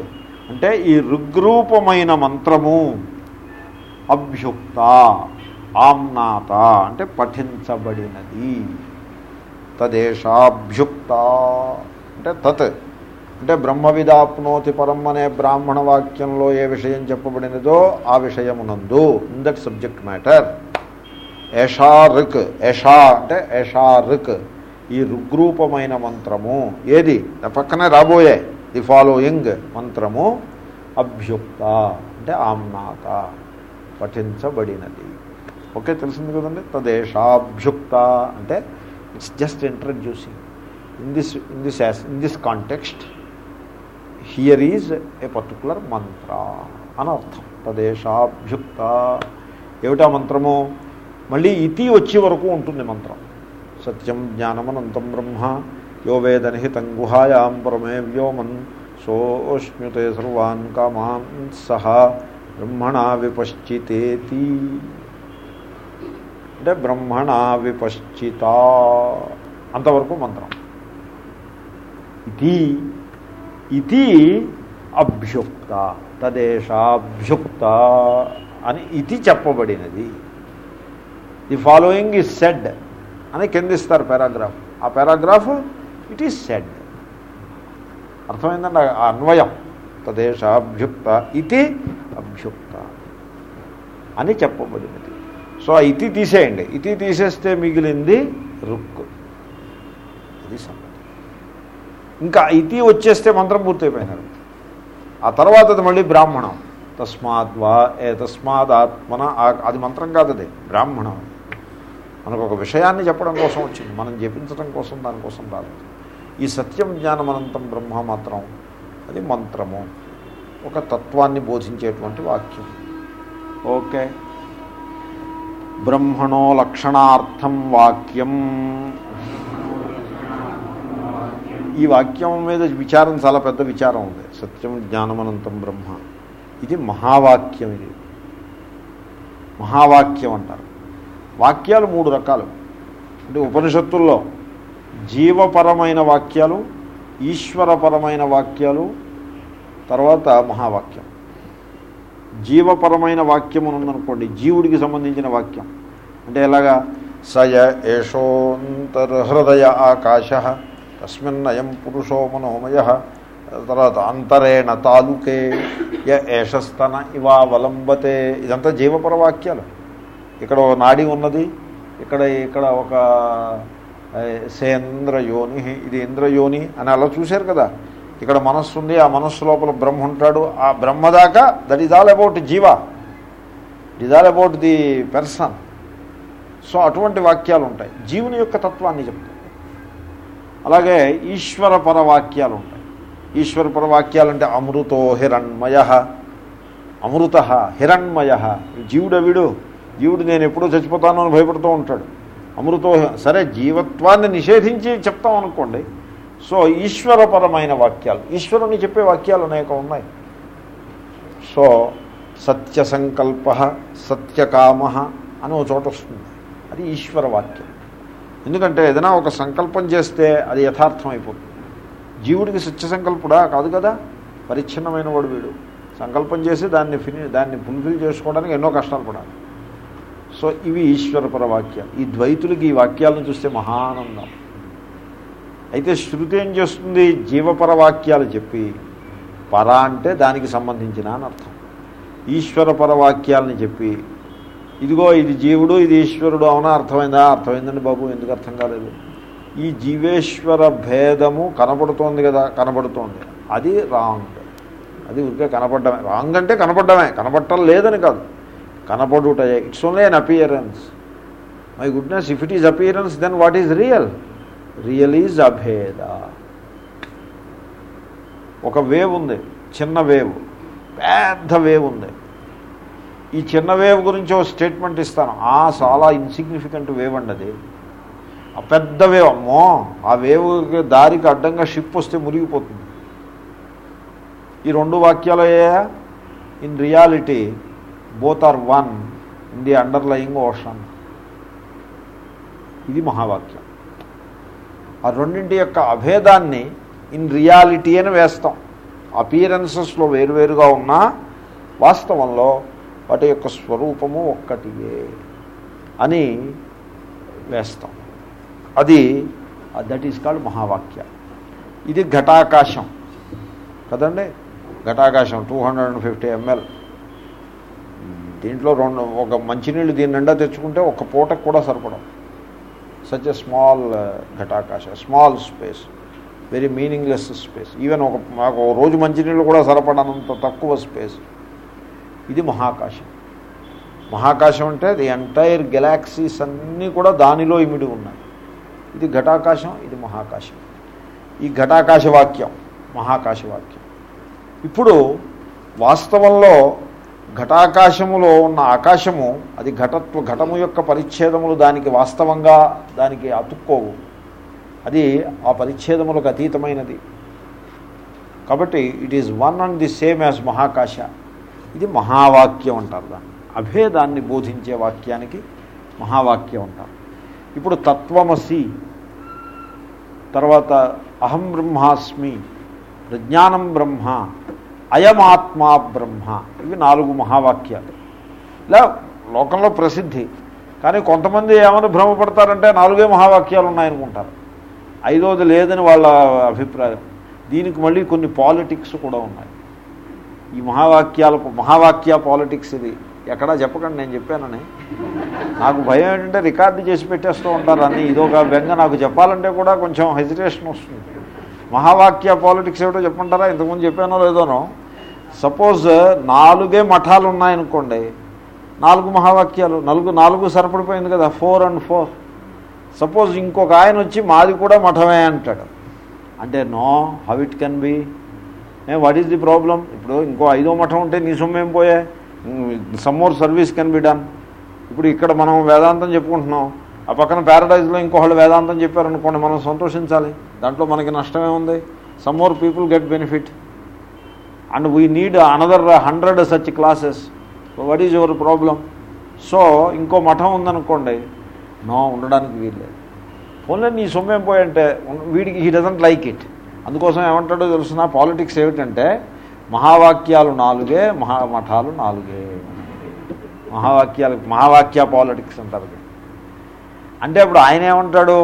అంటే ఈ ఋగ్రూపమైన మంత్రము అభ్యుక్త ఆమ్నాత అంటే పఠించబడినది. తదేశాభ్యుక్త అంటే తత్ అంటే బ్రహ్మవిదాప్నోతి పరం అనే బ్రాహ్మణ వాక్యంలో ఏ విషయం చెప్పబడినదో ఆ విషయమునందు ఇన్ దట్ సబ్జెక్ట్ మ్యాటర్ ఏషా రుక్ ఏషా అంటే ఏషా రుక్ ఈ రుగ్రూపమైన మంత్రము. ఏది? పక్కనే రాబోయే. ది ఫాలోయింగ్ మంత్రము. అభ్యుక్త. అంటే ఆమ్నాత. పఠించబడినది. ఓకే తెలిసింది కదండి? తదేశాభ్యుక్త అంటే it's just introducing in this in this in this context here is a particular mantra అని అర్థం తదేశాభ్యుక్త ఏమిటా మంత్రము? మళ్ళీ ఇతి వచ్చే వరకు ఉంటుంది మంత్రం. సత్యం జ్ఞానమనంతం బ్రహ్మ యో వేదనిహితం గుహాయాం పరమే వ్యోమన్ సోష్ణుతే సర్వాన్ కామాన్ సహ బ్రహ్మణా విపశ్చితేతి అంటే బ్రహ్మణా విపశ్చిత అంతవరకు మంత్రం ఇది ఇది అభ్యుక్త తదేషాభ్యుక్త అని ఇది చెప్పబడినది ది ఫాలోయింగ్ ఈజ్ సెడ్ అని కిందిస్తారు పారాగ్రాఫ్. ఆ పారాగ్రాఫ్ ఇట్ ఈస్ సెడ్ అర్థమైందండి ఆ అన్వయం. తదేషాభ్యుక్త ఇది అభ్యుక్త అని చెప్పబడినది సో ఆ ఇతి తీసేయండి. ఇతి తీసేస్తే మిగిలింది రుక్. అది సంగతి. ఇంకా ఇతి వచ్చేస్తే మంత్రం పూర్తయిపోయినారు. ఆ తర్వాత అది మళ్ళీ బ్రాహ్మణం. తస్మాద్వా ఏ తస్మాదాత్మన ఆత్మన అది మంత్రం కాదు అది బ్రాహ్మణం. మనకు ఒక విషయాన్ని చెప్పడం కోసం వచ్చింది. మనం జపించడం కోసం దానికోసం రాలేదు. ఈ సత్యం జ్ఞానమనంతం బ్రహ్మ మాత్రం అది మంత్రము. ఒక తత్వాన్ని బోధించేటువంటి వాక్యం. ఓకే. బ్రహ్మణో లక్షణార్థం వాక్యం. ఈ వాక్యం మీద విచారం చాలా పెద్ద విచారం ఉంది. సత్యం జ్ఞానమనంతం బ్రహ్మ. ఇది మహావాక్యం ఇది. మహావాక్యం అంటారు. వాక్యాలు మూడు రకాలు. అంటే ఉపనిషత్తుల్లో జీవపరమైన వాక్యాలు ఈశ్వరపరమైన వాక్యాలు తర్వాత మహావాక్యం. జీవపరమైన వాక్యం అని ఉందనుకోండి జీవుడికి సంబంధించిన వాక్యం. అంటే ఎలాగా? సయ ఏషోంతర్హృదయ ఆకాశ తస్మిన్నయం పురుషో మనోమయ తర్వాత అంతరేణ తాలూకే య ఏషస్తన ఇవావలంబతే. ఇదంతా జీవపర వాక్యాలు. ఇక్కడ ఓ నాడి ఉన్నది. ఇక్కడ ఇక్కడ ఒక సేంద్రయోని. ఇది ఇంద్రయోని అని అలా చూశారు కదా. ఇక్కడ మనస్సు ఉంది ఆ మనస్సు లోపల బ్రహ్మ ఉంటాడు. ఆ బ్రహ్మ దాకా that is all about jiva. It all about the person so అటువంటి వాక్యాలు ఉంటాయి. జీవుని యొక్క తత్వాన్ని చెప్తాయి అలాగే ఈశ్వరపర వాక్యాలు ఉంటాయి. ఈశ్వరపర వాక్యాలు అంటే అమృతో హిరణ్మయ. అమృత హిరణ్మయ. జీవుడవిడు? జీవుడు నేను ఎప్పుడూ చచ్చిపోతాను అని భయపడుతూ ఉంటాడు. అమృతో సరే జీవత్వాన్ని నిషేధించి చెప్తాం అనుకోండి. సో ఈశ్వరపరమైన వాక్యాలు. ఈశ్వరుని చెప్పే వాక్యాలు అనేక ఉన్నాయి. సో సత్య సంకల్ప సత్యకామ అని ఒక చోట వస్తుంది. అది ఈశ్వర వాక్యం. ఎందుకంటే ఏదైనా ఒక సంకల్పం చేస్తే అది యథార్థం అయిపోతుంది జీవుడికి సత్య సంకల్పుడా కాదు కదా. పరిచ్ఛిన్నమైన వాడు వీడు. సంకల్పం చేసి దాన్ని ఫిని దాన్ని ఫుల్ఫిల్ చేసుకోవడానికి ఎన్నో కష్టాలు పడాలి. సో ఇవి ఈశ్వరపర వాక్యాలు ఈ ద్వైతులకి ఈ వాక్యాలను చూస్తే మహానందం. అయితే శృతి ఏం చేస్తుంది? జీవపర వాక్యాలు చెప్పి పర అంటే దానికి సంబంధించిన అని అర్థం. ఈశ్వరపర వాక్యాలని చెప్పి ఇదిగో ఇది జీవుడు ఇది ఈశ్వరుడు అవునా? అర్థమైందా? అర్థమైందండి బాబు ఎందుకు అర్థం కాలేదు. ఈ జీవేశ్వర భేదము కనపడుతోంది కదా కనపడుతోంది. అది రాంగ్. అది ఊరికే కనపడమే రాంగ్ అంటే కనపడమే కనపడటం లేదని కాదు. కనపడుట it's only an appearance my goodness if it is appearance then what is real real is అభేద ఒక వేవ్ ఉంది చిన్న వేవ్ పెద్ద వేవ్ ఉంది. ఈ చిన్న వేవ్ గురించి ఒక స్టేట్మెంట్ ఇస్తాను. ఆ చాలా ఇన్సిగ్నిఫికెంట్ వేవ్ అండి అది. ఆ పెద్ద వేవ్ అమ్మో! ఆ వేవ్ దారికి అడ్డంగా షిప్ వస్తే మురిగిపోతుంది. ఈ రెండు వాక్యాలు అయ్యాయా in reality both are one in the underlying ocean. ఇది మహావాక్యం. ఆ రెండింటి యొక్క అభేదాన్ని ఇన్ రియాలిటీ అని వేస్తాం. అపియరెన్సెస్లో వేరువేరుగా ఉన్నా వాస్తవంలో వాటి యొక్క స్వరూపము ఒక్కటియే అని వేస్తాం. అది దట్ ఈస్ కాల్డ్ మహావాక్య. ఇది ఘటాకాశం. కదండి? ఘటాకాశం two hundred and fifty ML. దీంట్లో రెండు ఒక మంచినీళ్ళు దీని నిండా తెచ్చుకుంటే ఒక పూటకు కూడా సరిపడం such a small ఘటాకాశ small space very meaningless space even ఒక మాకు రోజు మంచినీళ్ళు కూడా సరిపడనంత తక్కువ స్పేస్ ఇది మహాకాశం. మహాకాశం అంటే ది ఎంటైర్ గెలాక్సీస్ అన్నీ కూడా దానిలో ఇమిడి ఉన్నాయి. ఇది ఘటాకాశం ఇది మహాకాశం. ఈ ఘటాకాశ వాక్యం మహాకాశ వాక్యం. ఇప్పుడు వాస్తవంలో ఘటాకాశములో ఉన్న ఆకాశము అది ఘటత్వ ఘటము యొక్క పరిచ్ఛేదములు దానికి వాస్తవంగా దానికి అతుక్కోవు. అది ఆ పరిచ్ఛేదములకు అతీతమైనది. కాబట్టి it is one and the same as మహాకాశ. ఇది మహావాక్యం అంటారు దాన్ని. అభేదాన్ని బోధించే వాక్యానికి మహావాక్యం అంటారు. ఇప్పుడు తత్వమసి తర్వాత అహం బ్రహ్మాస్మి ప్రజ్ఞానం బ్రహ్మ అయమాత్మా బ్రహ్మ. ఇవి నాలుగు మహావాక్యాలు. ఇలా లోకంలో ప్రసిద్ధి. కానీ కొంతమంది ఏమని భ్రమపడతారంటే నాలుగే మహావాక్యాలు ఉన్నాయనుకుంటారు. ఐదోది లేదని వాళ్ళ అభిప్రాయం. దీనికి మళ్ళీ కొన్ని పాలిటిక్స్ కూడా ఉన్నాయి. ఈ మహావాక్యాలకు మహావాక్య పాలిటిక్స్ ఇది. ఎక్కడా చెప్పకండి నేను చెప్పానని. నాకు భయం ఏంటంటే రికార్డు చేసి పెట్టేస్తూ ఉంటారు అని ఇదొక బెంగ నాకు చెప్పాలంటే కూడా కొంచెం హెజిటేషన్ వస్తుంది. మహావాక్య పాలిటిక్స్ ఏమిటో చెప్పంటారా ఇంతకుముందు చెప్పానో లేదోనో? సపోజ్ నాలుగే మఠాలు ఉన్నాయనుకోండి నాలుగు మహావాక్యాలు నలుగు నాలుగు సరిపడిపోయింది కదా ఫోర్ అండ్ ఫోర్. సపోజ్ ఇంకొక ఆయన వచ్చి మాది కూడా మఠమే అంటాడు. అంటే no how it can be? What is the problem? ఇప్పుడు ఇంకో ఐదో మఠం ఉంటే నీ సొమ్మేం పోయే? Some more service can be done. ఇప్పుడు ఇక్కడ మనం వేదాంతం చెప్పుకుంటున్నాం. ఆ పక్కన ప్యారడైజ్లో ఇంకోళ్ళు వేదాంతం చెప్పారనుకోండి మనం సంతోషించాలి. దాంట్లో మనకి నష్టమే ఉంది. Some more people get benefit and we need another hundred such classes what is your problem so ఇంకో మఠం ఉందనుకోండి. నో ఉండడానికి వీల్లేదు. ఫోన్లో నీ సొమ్మేం పోయంటే వీడికి హీ డజంట్ లైక్ ఇట్ అందుకోసం ఏమంటాడో తెలుసిన? పాలిటిక్స్ ఏమిటంటే మహావాక్యాలు నాలుగే మహామఠాలు నాలుగే. మహావాక్యాలు మహావాక్య పాలిటిక్స్ అంటారు అంటే ఇప్పుడు ఆయన ఏమంటాడు?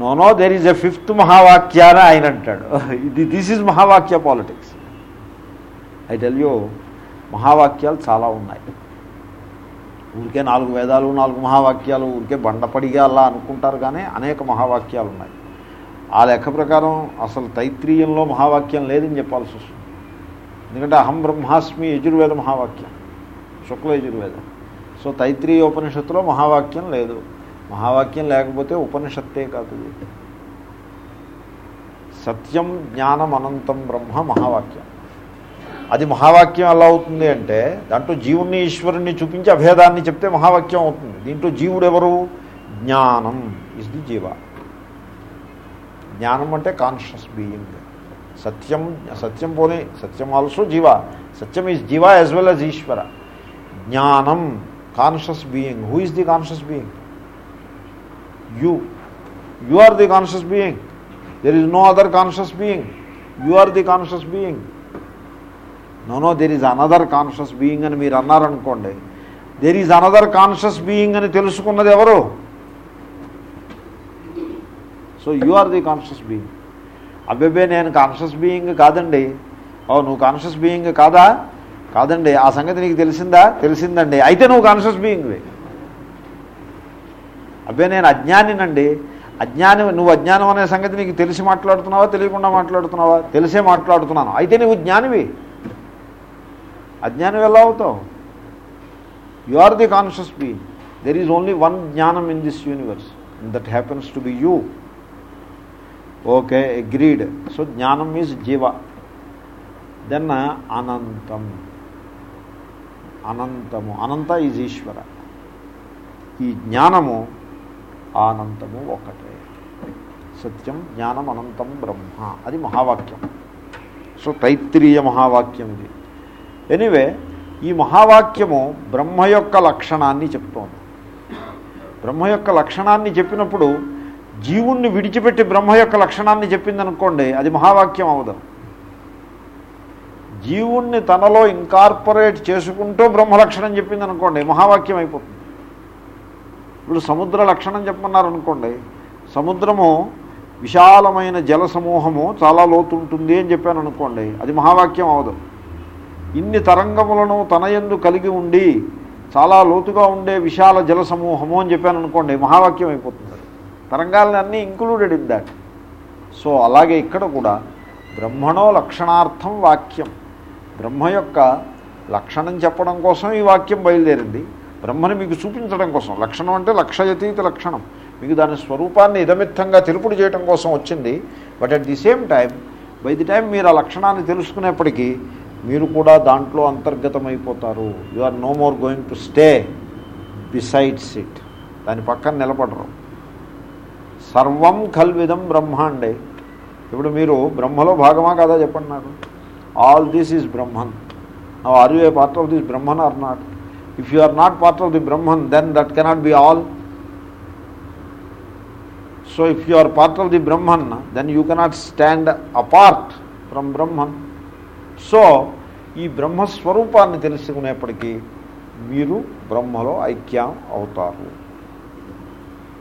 No no there is a fifth మహావాక్య అని ఆయన అంటాడు. ఇది దిస్ ఈజ్ మహావాక్య పాలిటిక్స్ ఐ టెల్ యూ మహావాక్యాలు చాలా ఉన్నాయి. ఊరికే నాలుగు వేదాలు నాలుగు మహావాక్యాలు ఊరికే బండపడిగా అలా అనుకుంటారు కానీ అనేక మహావాక్యాలు ఉన్నాయి. ఆ లెక్క ప్రకారం అసలు తైత్రీయంలో మహావాక్యం లేదని చెప్పాల్సి వస్తుంది. ఎందుకంటే అహం బ్రహ్మాస్మి యజుర్వేద మహావాక్యం శుక్ల యజుర్వేదం. సో తైత్రీయ ఉపనిషత్తులో మహావాక్యం లేదు. మహావాక్యం లేకపోతే ఉపనిషత్తే కాదు సత్యం జ్ఞానం అనంతం బ్రహ్మ మహావాక్యం. అది మహావాక్యం ఎలా అవుతుంది అంటే దాంట్లో జీవుణ్ణి ఈశ్వరుణ్ణి చూపించి అభేదాన్ని చెప్తే మహావాక్యం అవుతుంది. దీంట్లో జీవుడు ఎవరు? జ్ఞానం. ఇస్ ది జీవ జ్ఞానం అంటే కాన్షియస్ బీయింగ్ సత్యం సత్యం పోనీ సత్యం ఆల్సో జీవ సత్యం ఈజ్ జీవ యాజ్ వెల్ యాజ్ ఈశ్వర. జ్ఞానం conscious being who is the conscious being you you are the conscious being there is no other conscious being you are the conscious being no no there is another conscious being అని మీరు అన్నారనుకోండి. There is another conscious being అని తెలుసుకున్నది ఎవరు? So you are the conscious being అబ్బెబ్బే నేను conscious being కాదండి. ఓ నువ్వు conscious being కాదా? కాదండి. ఆ సంగతి నీకు తెలిసిందా? తెలిసిందండి. అయితే నువ్వు కాన్షియస్ బీయింగ్వే అబ్బే నేను అజ్ఞానినండి. అజ్ఞాని నువ్వు అజ్ఞానం అనే సంగతి నీకు తెలిసి మాట్లాడుతున్నావా? తెలియకుండా మాట్లాడుతున్నావా? తెలిసే మాట్లాడుతున్నాను. అయితే నువ్వు జ్ఞానివి. అజ్ఞానం ఎలా అవుతావు? You are the conscious being there is only one జ్ఞానం in this universe that happens to be you okay agreed so జ్ఞానం ఈజ్ జీవ దెన్ అనంతం అనంతము అనంత ఈజ్ ఈశ్వర ఈ జ్ఞానము అనంతము ఒకటే. సత్యం జ్ఞానం అనంతం బ్రహ్మ. అది మహావాక్యం. సో తైత్రీయ మహావాక్యం ఇది. ఎనివే ఈ మహావాక్యము బ్రహ్మ యొక్క లక్షణాన్ని చెప్తోంది. బ్రహ్మ యొక్క లక్షణాన్ని చెప్పినప్పుడు జీవుణ్ణి విడిచిపెట్టి బ్రహ్మ యొక్క లక్షణాన్ని చెప్పిందనుకోండి అది మహావాక్యం అవదు. జీవుణ్ణి తనలో ఇన్కార్పొరేట్ చేసుకుంటూ బ్రహ్మ లక్షణం చెప్పిందనుకోండి మహావాక్యం అయిపోతుంది. ఇప్పుడు సముద్ర లక్షణం చెప్పమన్నారనుకోండి సముద్రము విశాలమైన జల సమూహము చాలా లోతుంటుంది అని చెప్పాను అనుకోండి అది మహావాక్యం అవదు. ఇన్ని తరంగములను తనయందు కలిగి ఉండి చాలా లోతుగా ఉండే విశాల జల సమూహము అని చెప్పాను అనుకోండి మహావాక్యం అయిపోతుంది. తరంగాలని అన్నీ ఇంక్లూడెడ్ ఇన్ దాట్ సో అలాగే ఇక్కడ కూడా బ్రహ్మణో లక్షణార్థం వాక్యం. బ్రహ్మ యొక్క లక్షణం చెప్పడం కోసం ఈ వాక్యం బయలుదేరింది. బ్రహ్మని మీకు చూపించడం కోసం. లక్షణం అంటే లక్షయతీత లక్షణం. మీకు దాని స్వరూపాన్ని ఇదమిత్తంగా తెలుపుడు చేయడం కోసం వచ్చింది. But at the same time by the time మీరు ఆ లక్షణాన్ని తెలుసుకునేప్పటికీ మీరు కూడా దాంట్లో అంతర్గతమైపోతారు. You are no more going to stay besides it దాని పక్కన నిలబడరు. సర్వం కల్విదం బ్రహ్మ అండి ఇప్పుడు మీరు బ్రహ్మలో భాగమా కదా చెప్పండి నాకు? All this is Brahman are you a part of this Brahman are not if you are not part of the Brahman then that cannot be all so if you are part of the Brahman then you cannot stand apart from Brahman so ఈ బ్రహ్మస్వరూపాన్ని తెలుసుకునేప్పటికీ మీరు బ్రహ్మలో ఐక్యం అవుతారు.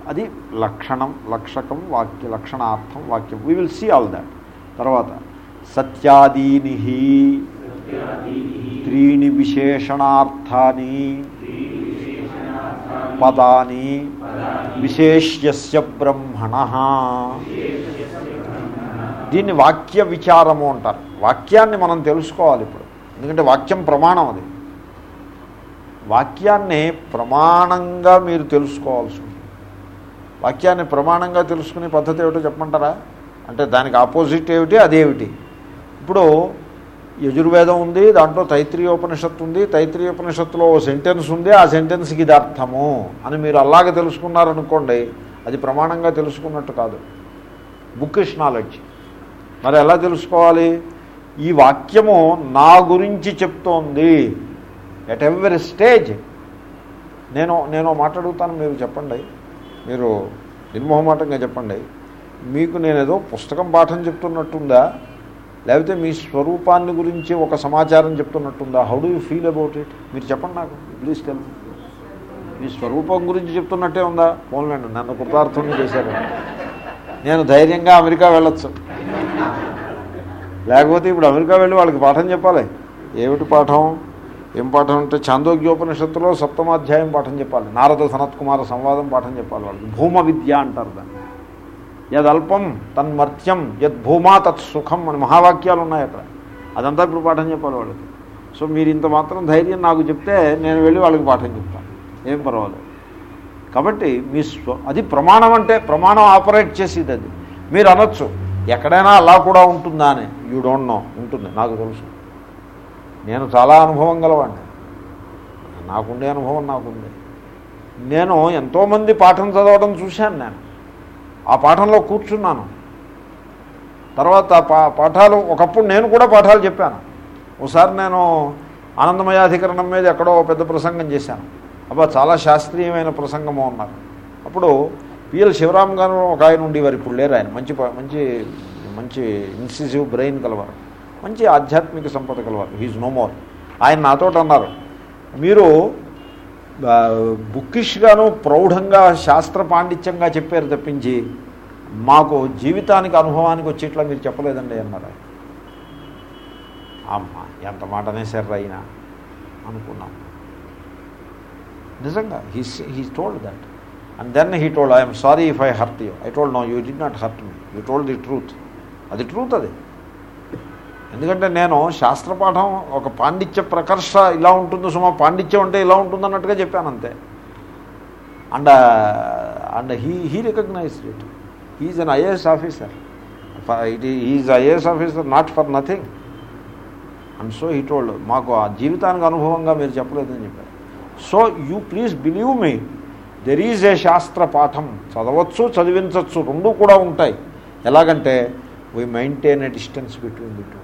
అది లక్షణం లక్షకం వాక్య లక్షణార్థం వాక్యం. We will see all that తర్వాత సత్యాదీని త్రీణి విశేషణార్థాని పదాని విశేష్యస్య బ్రహ్మణ. దీన్ని వాక్య విచారము అంటారు. వాక్యాన్ని మనం తెలుసుకోవాలి ఇప్పుడు. ఎందుకంటే వాక్యం ప్రమాణం అది. వాక్యాన్ని ప్రమాణంగా మీరు తెలుసుకోవాల్సి ఉంది వాక్యాన్ని ప్రమాణంగా తెలుసుకునే పద్ధతి ఏమిటో చెప్పమంటారా? అంటే దానికి ఆపోజిట్ ఏమిటి అదేమిటి? ఇప్పుడు యజుర్వేదం ఉంది దాంట్లో తైత్రీయోపనిషత్తు ఉంది తైత్రీయోపనిషత్తులో ఓ సెంటెన్స్ ఉంది ఆ సెంటెన్స్కి ఇది అర్థము అని మీరు అలాగే తెలుసుకున్నారనుకోండి అది ప్రమాణంగా తెలుసుకున్నట్టు కాదు. బుక్ ఇష్ నాలెడ్జ్. మరి ఎలా తెలుసుకోవాలి? ఈ వాక్యము నా గురించి చెప్తోంది. ఎట్ ఎవరి స్టేజ్ నేను నేను మాట్లాడుతాను మీరు చెప్పండి. మీరు నిర్మోహమాటంగా చెప్పండి. మీకు నేను ఏదో పుస్తకం పాఠం చెప్తున్నట్టుందా? లేకపోతే మీ స్వరూపాన్ని గురించి ఒక సమాచారం చెప్తున్నట్టుందా? How do you feel about it మీరు చెప్పండి నాకు. ప్లీజ్ టెల్ మీ స్వరూపం గురించి చెప్తున్నట్టే ఉందా? పోన్లేండి నన్ను కృతార్థం చేశారు. నేను ధైర్యంగా అమెరికా వెళ్ళొచ్చు. లేకపోతే ఇప్పుడు అమెరికా వెళ్ళి వాళ్ళకి పాఠం చెప్పాలి. ఏమిటి పాఠం? ఏం పాఠం అంటే చాందోగ్యోపనిషత్తులో సప్తమాధ్యాయం పాఠం చెప్పాలి. నారద సనత్ కుమార సంవాదం పాఠం చెప్పాలి వాళ్ళకి. భూమ విద్య అంటారు దాన్ని. యదల్పం తన్మర్త్యం యద్భూమా తత్ సుఖం అని మహావాక్యాలు ఉన్నాయి అక్కడ. అదంతా ఇప్పుడు పాఠం చెప్పాలి వాళ్ళకి. సో మీరు ఇంత మాత్రం ధైర్యం నాకు చెప్తే నేను వెళ్ళి వాళ్ళకి పాఠం చెప్తాను. ఏం పర్వాలేదు. కాబట్టి మీ స్వ అది ప్రమాణం అంటే ప్రమాణం ఆపరేట్ చేసేది అది. మీరు అనొచ్చు ఎక్కడైనా అలా కూడా ఉంటుందా అని. యూ డోంట్ నో ఉంటుంది నాకు తెలుసు. నేను చాలా అనుభవం గలవాడిని. నాకుండే అనుభవం నాకుంది నేను ఎంతోమంది పాఠం చదవడం చూశాను నేను. ఆ పాఠంలో కూర్చున్నాను. తర్వాత పా పాఠాలు ఒకప్పుడు నేను కూడా పాఠాలు చెప్పాను. ఒకసారి నేను ఆనందమయాధికరణం మీద ఎక్కడో పెద్ద ప్రసంగం చేశాను. అబ్బా చాలా శాస్త్రీయమైన ప్రసంగము అన్నారు. అప్పుడు పిఎల్ శివరామ్ గారు ఒక ఆయన ఉండేవారు ఇప్పుడు లేరు ఆయన. మంచి మంచి మంచి ఇన్సిసివ్ బ్రెయిన్ కలవారు. మంచి ఆధ్యాత్మిక సంపద కలవారు. హీజ్ నో మోర్ ఆయన నాతో అన్నారు మీరు బుక్కిష్గాను ప్రౌఢంగా శాస్త్ర పాండిత్యంగా చెప్పారు తప్పించి మాకు జీవితానికి అనుభవానికి వచ్చేట్లా మీరు చెప్పలేదండి అన్నారు అమ్మ ఎంత మాట అనేసారు అయినా అనుకున్నాం. నిజంగా he he told that and then he told I'm sorry if I hurt you I told no you did not hurt me you told the truth అది ట్రూత్ అది. ఎందుకంటే నేను శాస్త్రపాఠం ఒక పాండిత్య ప్రకర్ష ఇలా ఉంటుంది సుమా పాండిత్యం అంటే ఇలా ఉంటుంది అన్నట్టుగా చెప్పాను అంతే. And and he he recognise it he is an IAS officer it is IAS officer not for nothing and so he told మాకు ఆ జీవితానికి అనుభవంగా మీరు చెప్పలేదని చెప్పారు. So you please believe me there is a శాస్త్ర పాఠం చదవచ్చు చదివించవచ్చు రెండు కూడా ఉంటాయి. ఎలాగంటే we maintain a distance between the two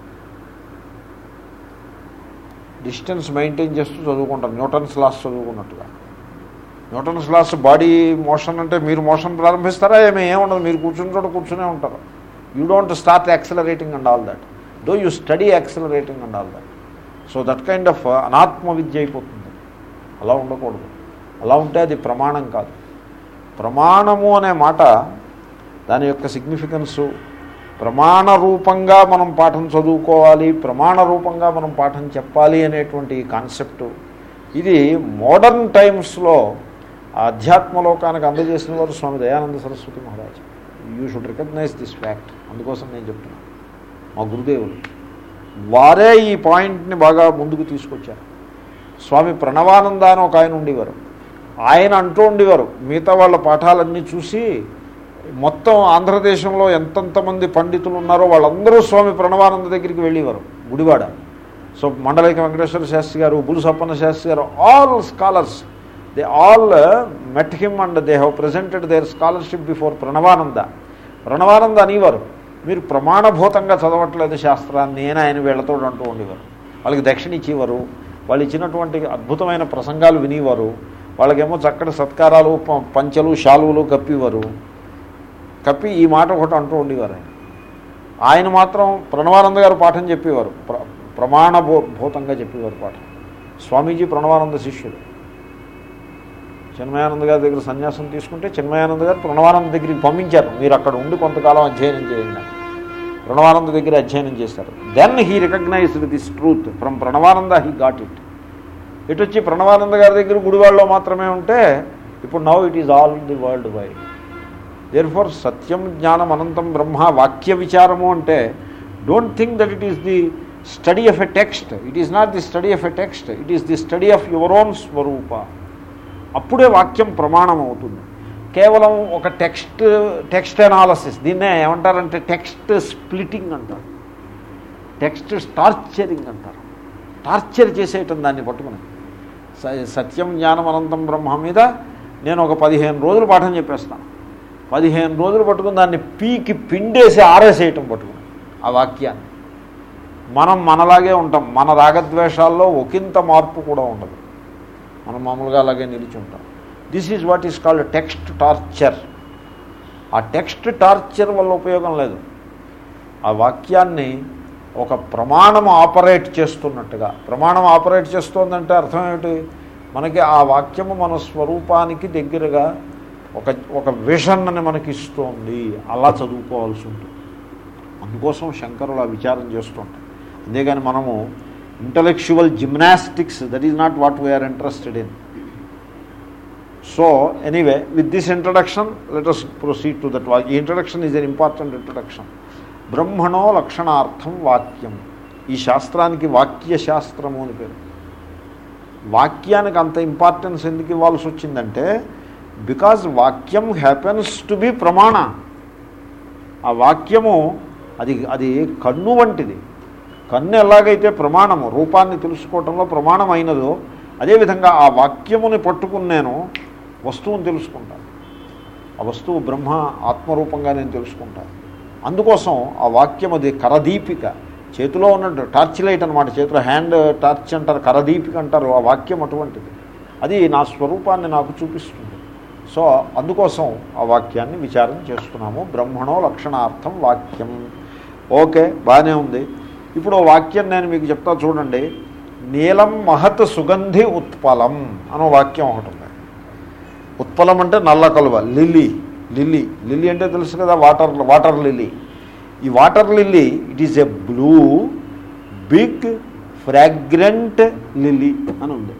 distance maintain చేస్తూ చదువుకుంటాం. న్యూటన్స్ లాస్ చదువుకున్నట్టుగా. న్యూటన్స్ లాస్ బాడీ మోషన్ అంటే మీరు మోషన్ ప్రారంభిస్తారా ఏమి? ఏముండదు మీరు కూర్చుని చోట కూర్చునే ఉంటారు. You don't start accelerating and all that though you study accelerating and all that so that kind of అనాత్మ విద్య అయిపోతుంది. అలా ఉండకూడదు. అలా ఉంటే అది ప్రమాణం కాదు. ప్రమాణము అనే మాట దాని యొక్క సిగ్నిఫికెన్సు ప్రమాణ రూపంగా మనం పాఠం చదువుకోవాలి ప్రమాణ రూపంగా మనం పాఠం చెప్పాలి అనేటువంటి కాన్సెప్టు ఇది మోడర్న్ టైమ్స్లో ఆధ్యాత్మలోకానికి అందజేసిన వారు Swami Dayananda Saraswati Maharaj. You should recognise this fact అందుకోసం నేను చెప్తున్నాను. మా గురుదేవులు వారే ఈ పాయింట్ని బాగా ముందుకు తీసుకొచ్చారు. స్వామి ప్రణవానంద అని ఒక ఆయన ఉండేవారు. ఆయన అంటూ ఉండేవారు మిగతా వాళ్ళ పాఠాలన్నీ చూసి మొత్తం ఆంధ్రదేశంలో ఎంతెంతమంది పండితులు ఉన్నారో వాళ్ళందరూ స్వామి ప్రణవానంద దగ్గరికి వెళ్ళేవారు Gudivada. So Mandalika Venkateswara Shastri garu Bulusu Appanna Shastri garu all scholars they all met him and they have presented their scholarship before Pranavananda Pranavananda అనేవారు మీరు ప్రమాణభూతంగా చదవట్లేదు శాస్త్రాన్ని నేను ఆయన వీళ్ళతో అంటూ ఉండేవారు. వాళ్ళకి దక్షిణ ఇచ్చేవారు వాళ్ళు ఇచ్చినటువంటి అద్భుతమైన ప్రసంగాలు వినేవారు. వాళ్ళకేమో చక్కటి సత్కారాలు పంచలు శాలువులు కప్పివారు. కప్పి ఈ మాట ఒకటి అంటూ ఉండేవారు ఆయన. ఆయన మాత్రం ప్రణవానంద గారు పాఠం చెప్పేవారు. ప్రమాణభూ భూతంగా చెప్పేవారు పాఠం. స్వామీజీ ప్రణవానంద శిష్యుడు. చిన్మయానంద గారి దగ్గర సన్యాసం తీసుకుంటే చిన్మయానంద గారు ప్రణవానంద దగ్గరికి పంపించారు. మీరు అక్కడ ఉండి కొంతకాలం అధ్యయనం చేయండి ప్రణవానంద దగ్గర అధ్యయనం చేశారు. Then he recognised this truth from Pranavananda he got it ఇటు వచ్చి ప్రణవానంద గారి దగ్గర గుడివాళ్ళలో మాత్రమే ఉంటే ఇప్పుడు now it is all the world wide therefore సత్యం జ్ఞానం అనంతం బ్రహ్మ వాక్య విచారము అంటే don't think that it is the study of a text it is not the study of a text it is the study of your own స్వరూప అప్పుడే వాక్యం ప్రమాణం అవుతుంది కేవలం ఒక టెక్స్ట్ టెక్స్ట్ అనాలసిస్ దీన్నే ఏమంటారంటే టెక్స్ట్ స్ప్లిటింగ్ అంటారు. టెక్స్ట్ టార్చరింగ్ అంటారు. టార్చర్ చేసేయటం దాన్ని పట్టుకుని. సత్యం జ్ఞానం అనంతం బ్రహ్మ మీద నేను ఒక పదిహేను రోజులు పాఠం చెప్పేస్తాను. పదిహేను రోజులు పట్టుకుని దాన్ని పీకి పిండేసి ఆరేసేయటం పట్టుకుని ఆ వాక్యాన్ని. మనం మనలాగే ఉంటాం. మన రాగద్వేషాల్లో ఒకంత మార్పు కూడా ఉండదు. మనం మామూలుగా అలాగే నిలిచి ఉంటాం. This is what is called text torture ఆ టెక్స్ట్ టార్చర్ వల్ల ఉపయోగం లేదు. ఆ వాక్యాన్ని ఒక ప్రమాణం ఆపరేట్ చేస్తున్నట్టుగా. ప్రమాణం ఆపరేట్ చేస్తోందంటే అర్థం ఏమిటి? మనకి ఆ వాక్యము మన స్వరూపానికి దగ్గరగా ఒక ఒక విషన్ని మనకి ఇస్తోంది అలా చదువుకోవాల్సి ఉంటుంది. అందుకోసం శంకరులు ఆ విచారం చేస్తుంటారు. అంతేగాని మనము intellectual gymnastics that is not what we are interested in so anyway with this introduction let us proceed to that ఈ introduction is an important introduction బ్రహ్మణో లక్షణార్థం వాక్యం ఈ శాస్త్రానికి వాక్య శాస్త్రము అని పేరు. వాక్యానికి అంత ఇంపార్టెన్స్ ఎందుకు ఇవ్వాల్సి వచ్చిందంటే బికాజ్ వాక్యం హ్యాపెన్స్ టు బి ప్రమాణ ఆ వాక్యము అది అది కన్ను వంటిది. కన్ను ఎలాగైతే ప్రమాణము రూపాన్ని తెలుసుకోవటంలో ప్రమాణమైనదో అదేవిధంగా ఆ వాక్యముని పట్టుకుని నేను వస్తువుని తెలుసుకుంటాను ఆ వస్తువు బ్రహ్మ ఆత్మరూపంగా నేను తెలుసుకుంటాను అందుకోసం ఆ వాక్యం అది కరదీపిక. చేతిలో ఉన్నట్టు టార్చ్ లైట్ అనమాట చేతిలో హ్యాండ్ టార్చ్ అంటారు కరదీపిక అంటారు ఆ వాక్యం అటువంటిది. అది నా స్వరూపాన్ని నాకు చూపిస్తుంది. సో అందుకోసం ఆ వాక్యాన్ని విచారం చేస్తున్నాము. బ్రహ్మణో లక్షణార్థం వాక్యం. ఓకే బాగానే ఉంది. ఇప్పుడు వాక్యం నేను మీకు చెప్తా చూడండి. నీలం మహత్ సుగంధి ఉత్పలం అనో వాక్యం ఒకటి ఉత్పలం అంటే నల్ల కలువ లిల్లీ లిల్లీ. లిల్లీ అంటే తెలుసు కదా వాటర్ వాటర్ లిల్లీ. ఈ water lily it is a blue big fragrant lily అని ఉంది.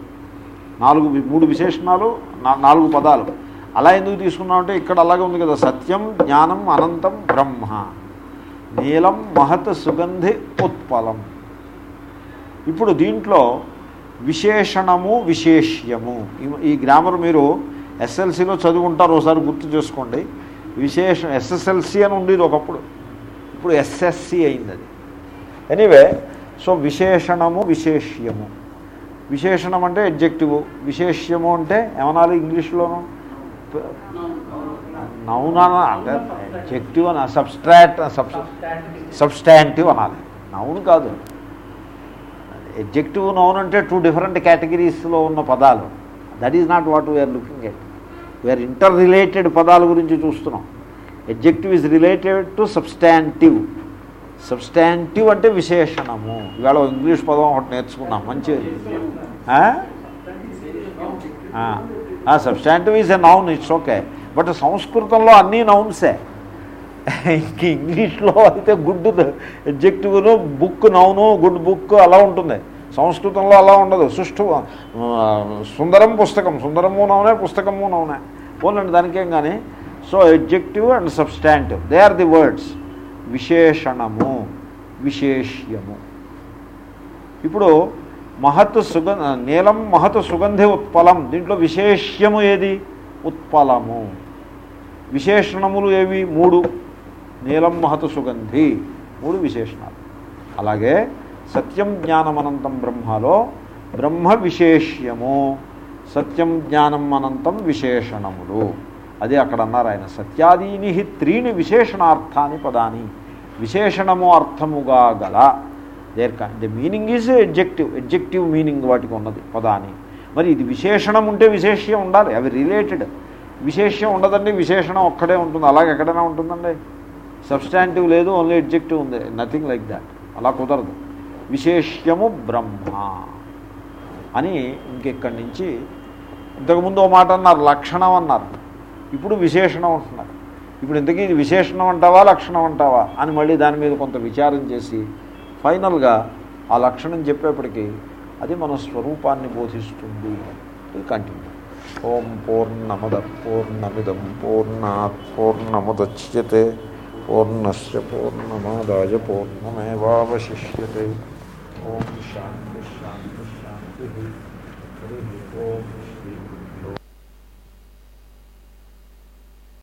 నాలుగు మూడు విశేషణాలు నాలుగు పదాలు. అలా ఎందుకు తీసుకున్నామంటే ఇక్కడ అలాగే ఉంది కదా సత్యం జ్ఞానం అనంతం బ్రహ్మ. నీలం మహత్ సుగంధి ఉత్పలం. ఇప్పుడు దీంట్లో విశేషణము విశేష్యము. ఈ- ఈ గ్రామర్ మీరు ఎస్ఎల్సీలో చదువుకుంటారు ఒకసారి గుర్తు చేసుకోండి. విశేషం ఎస్ఎస్ఎల్సి అని ఉండేది ఒకప్పుడు. ఇప్పుడు ఎస్ఎస్సి అయింది అది ఎనీవే సో విశేషణము విశేష్యము. విశేషణం అంటే ఎడ్జెక్టివ్ విశేష్యము అంటే ఏమనాలి ఇంగ్లీష్లోను? నౌనా అంటే ఎడ్జెక్టివ్ అని? సబ్స్ట్రాట్ సబ్స్టాంటివ్ అనాలి. నౌన్ కాదు. ఎడ్జెక్టివ్ నౌన్ అంటే టూ డిఫరెంట్ కేటగిరీస్లో ఉన్న పదాలు. That is not what we are looking at we are interrelated పదాల గురించి చూస్తున్నాం. Adjective is related to substantive substantive అంటే విశేషణము. ఇవాళ ఇంగ్లీష్ పదం ఒకటి నేర్చుకున్నాం. మంచిది. Substantive is a noun it's okay but సంస్కృతంలో అన్నీ నౌన్సే ఇంక ఇంగ్లీష్లో అయితే గుడ్ ఎడ్జెక్టివ్ను బుక్ నౌను గుడ్ బుక్ అలా ఉంటుంది. సంస్కృతంలో అలా ఉండదు. సుష్ఠు సుందరం పుస్తకం. సుందరము నవనే పుస్తకము నవనే. పోలండి దానికేం కానీ so adjective and substantive they are the words విశేషణము విశేష్యము. ఇప్పుడు మహత్ సుగంధ నీలం మహత్ సుగంధి ఉత్పలం. దీంట్లో విశేష్యము ఏది? ఉత్పలము. విశేషణములు ఏవి? మూడు. నీలం మహత్ సుగంధి. మూడు విశేషణాలు. అలాగే సత్యం జ్ఞానమనంతం బ్రహ్మలో బ్రహ్మ విశేష్యము. సత్యం జ్ఞానం అనంతం విశేషణములు. అదే అక్కడ అన్నారు ఆయన సత్యాదీని త్రీని విశేషణార్థాన్ని పదాని. విశేషణము అర్థముగా గల. There the meaning is adjective adjective meaning వాటికి ఉన్నది పదాని. మరి ఇది విశేషణం ఉంటే విశేష్యం ఉండాలి అవి రిలేటెడ్. విశేష్యం ఉండదండి విశేషణం ఒక్కడే ఉంటుంది అలాగే ఎక్కడైనా ఉంటుందండి. సబ్స్టాంటివ్ లేదు ఓన్లీ ఎడ్జెక్టివ్ ఉంది నథింగ్ లైక్ దాట్. అలా కుదరదు. విశేష్యము బ్రహ్మ అని ఇంకెక్కడి నుంచి ఇంతకుముందు ఓ మాట అన్నారు లక్షణం అన్నారు. ఇప్పుడు విశేషణం అంటున్నారు. ఇప్పుడు ఇంతకీ ఇది విశేషణం అంటావా లక్షణం అంటావా అని మళ్ళీ దాని మీద కొంత విచారం చేసి ఫైనల్గా ఆ లక్షణం చెప్పేప్పటికీ అది మన స్వరూపాన్ని బోధిస్తుంది. ఇది కంటిన్యూ. ఓం పూర్ణమద పూర్ణమిదం పూర్ణా పూర్ణముద్యతే పూర్ణస్ పూర్ణమాదాయ పూర్ణమేవాశిష్యతే ఓం శాంతి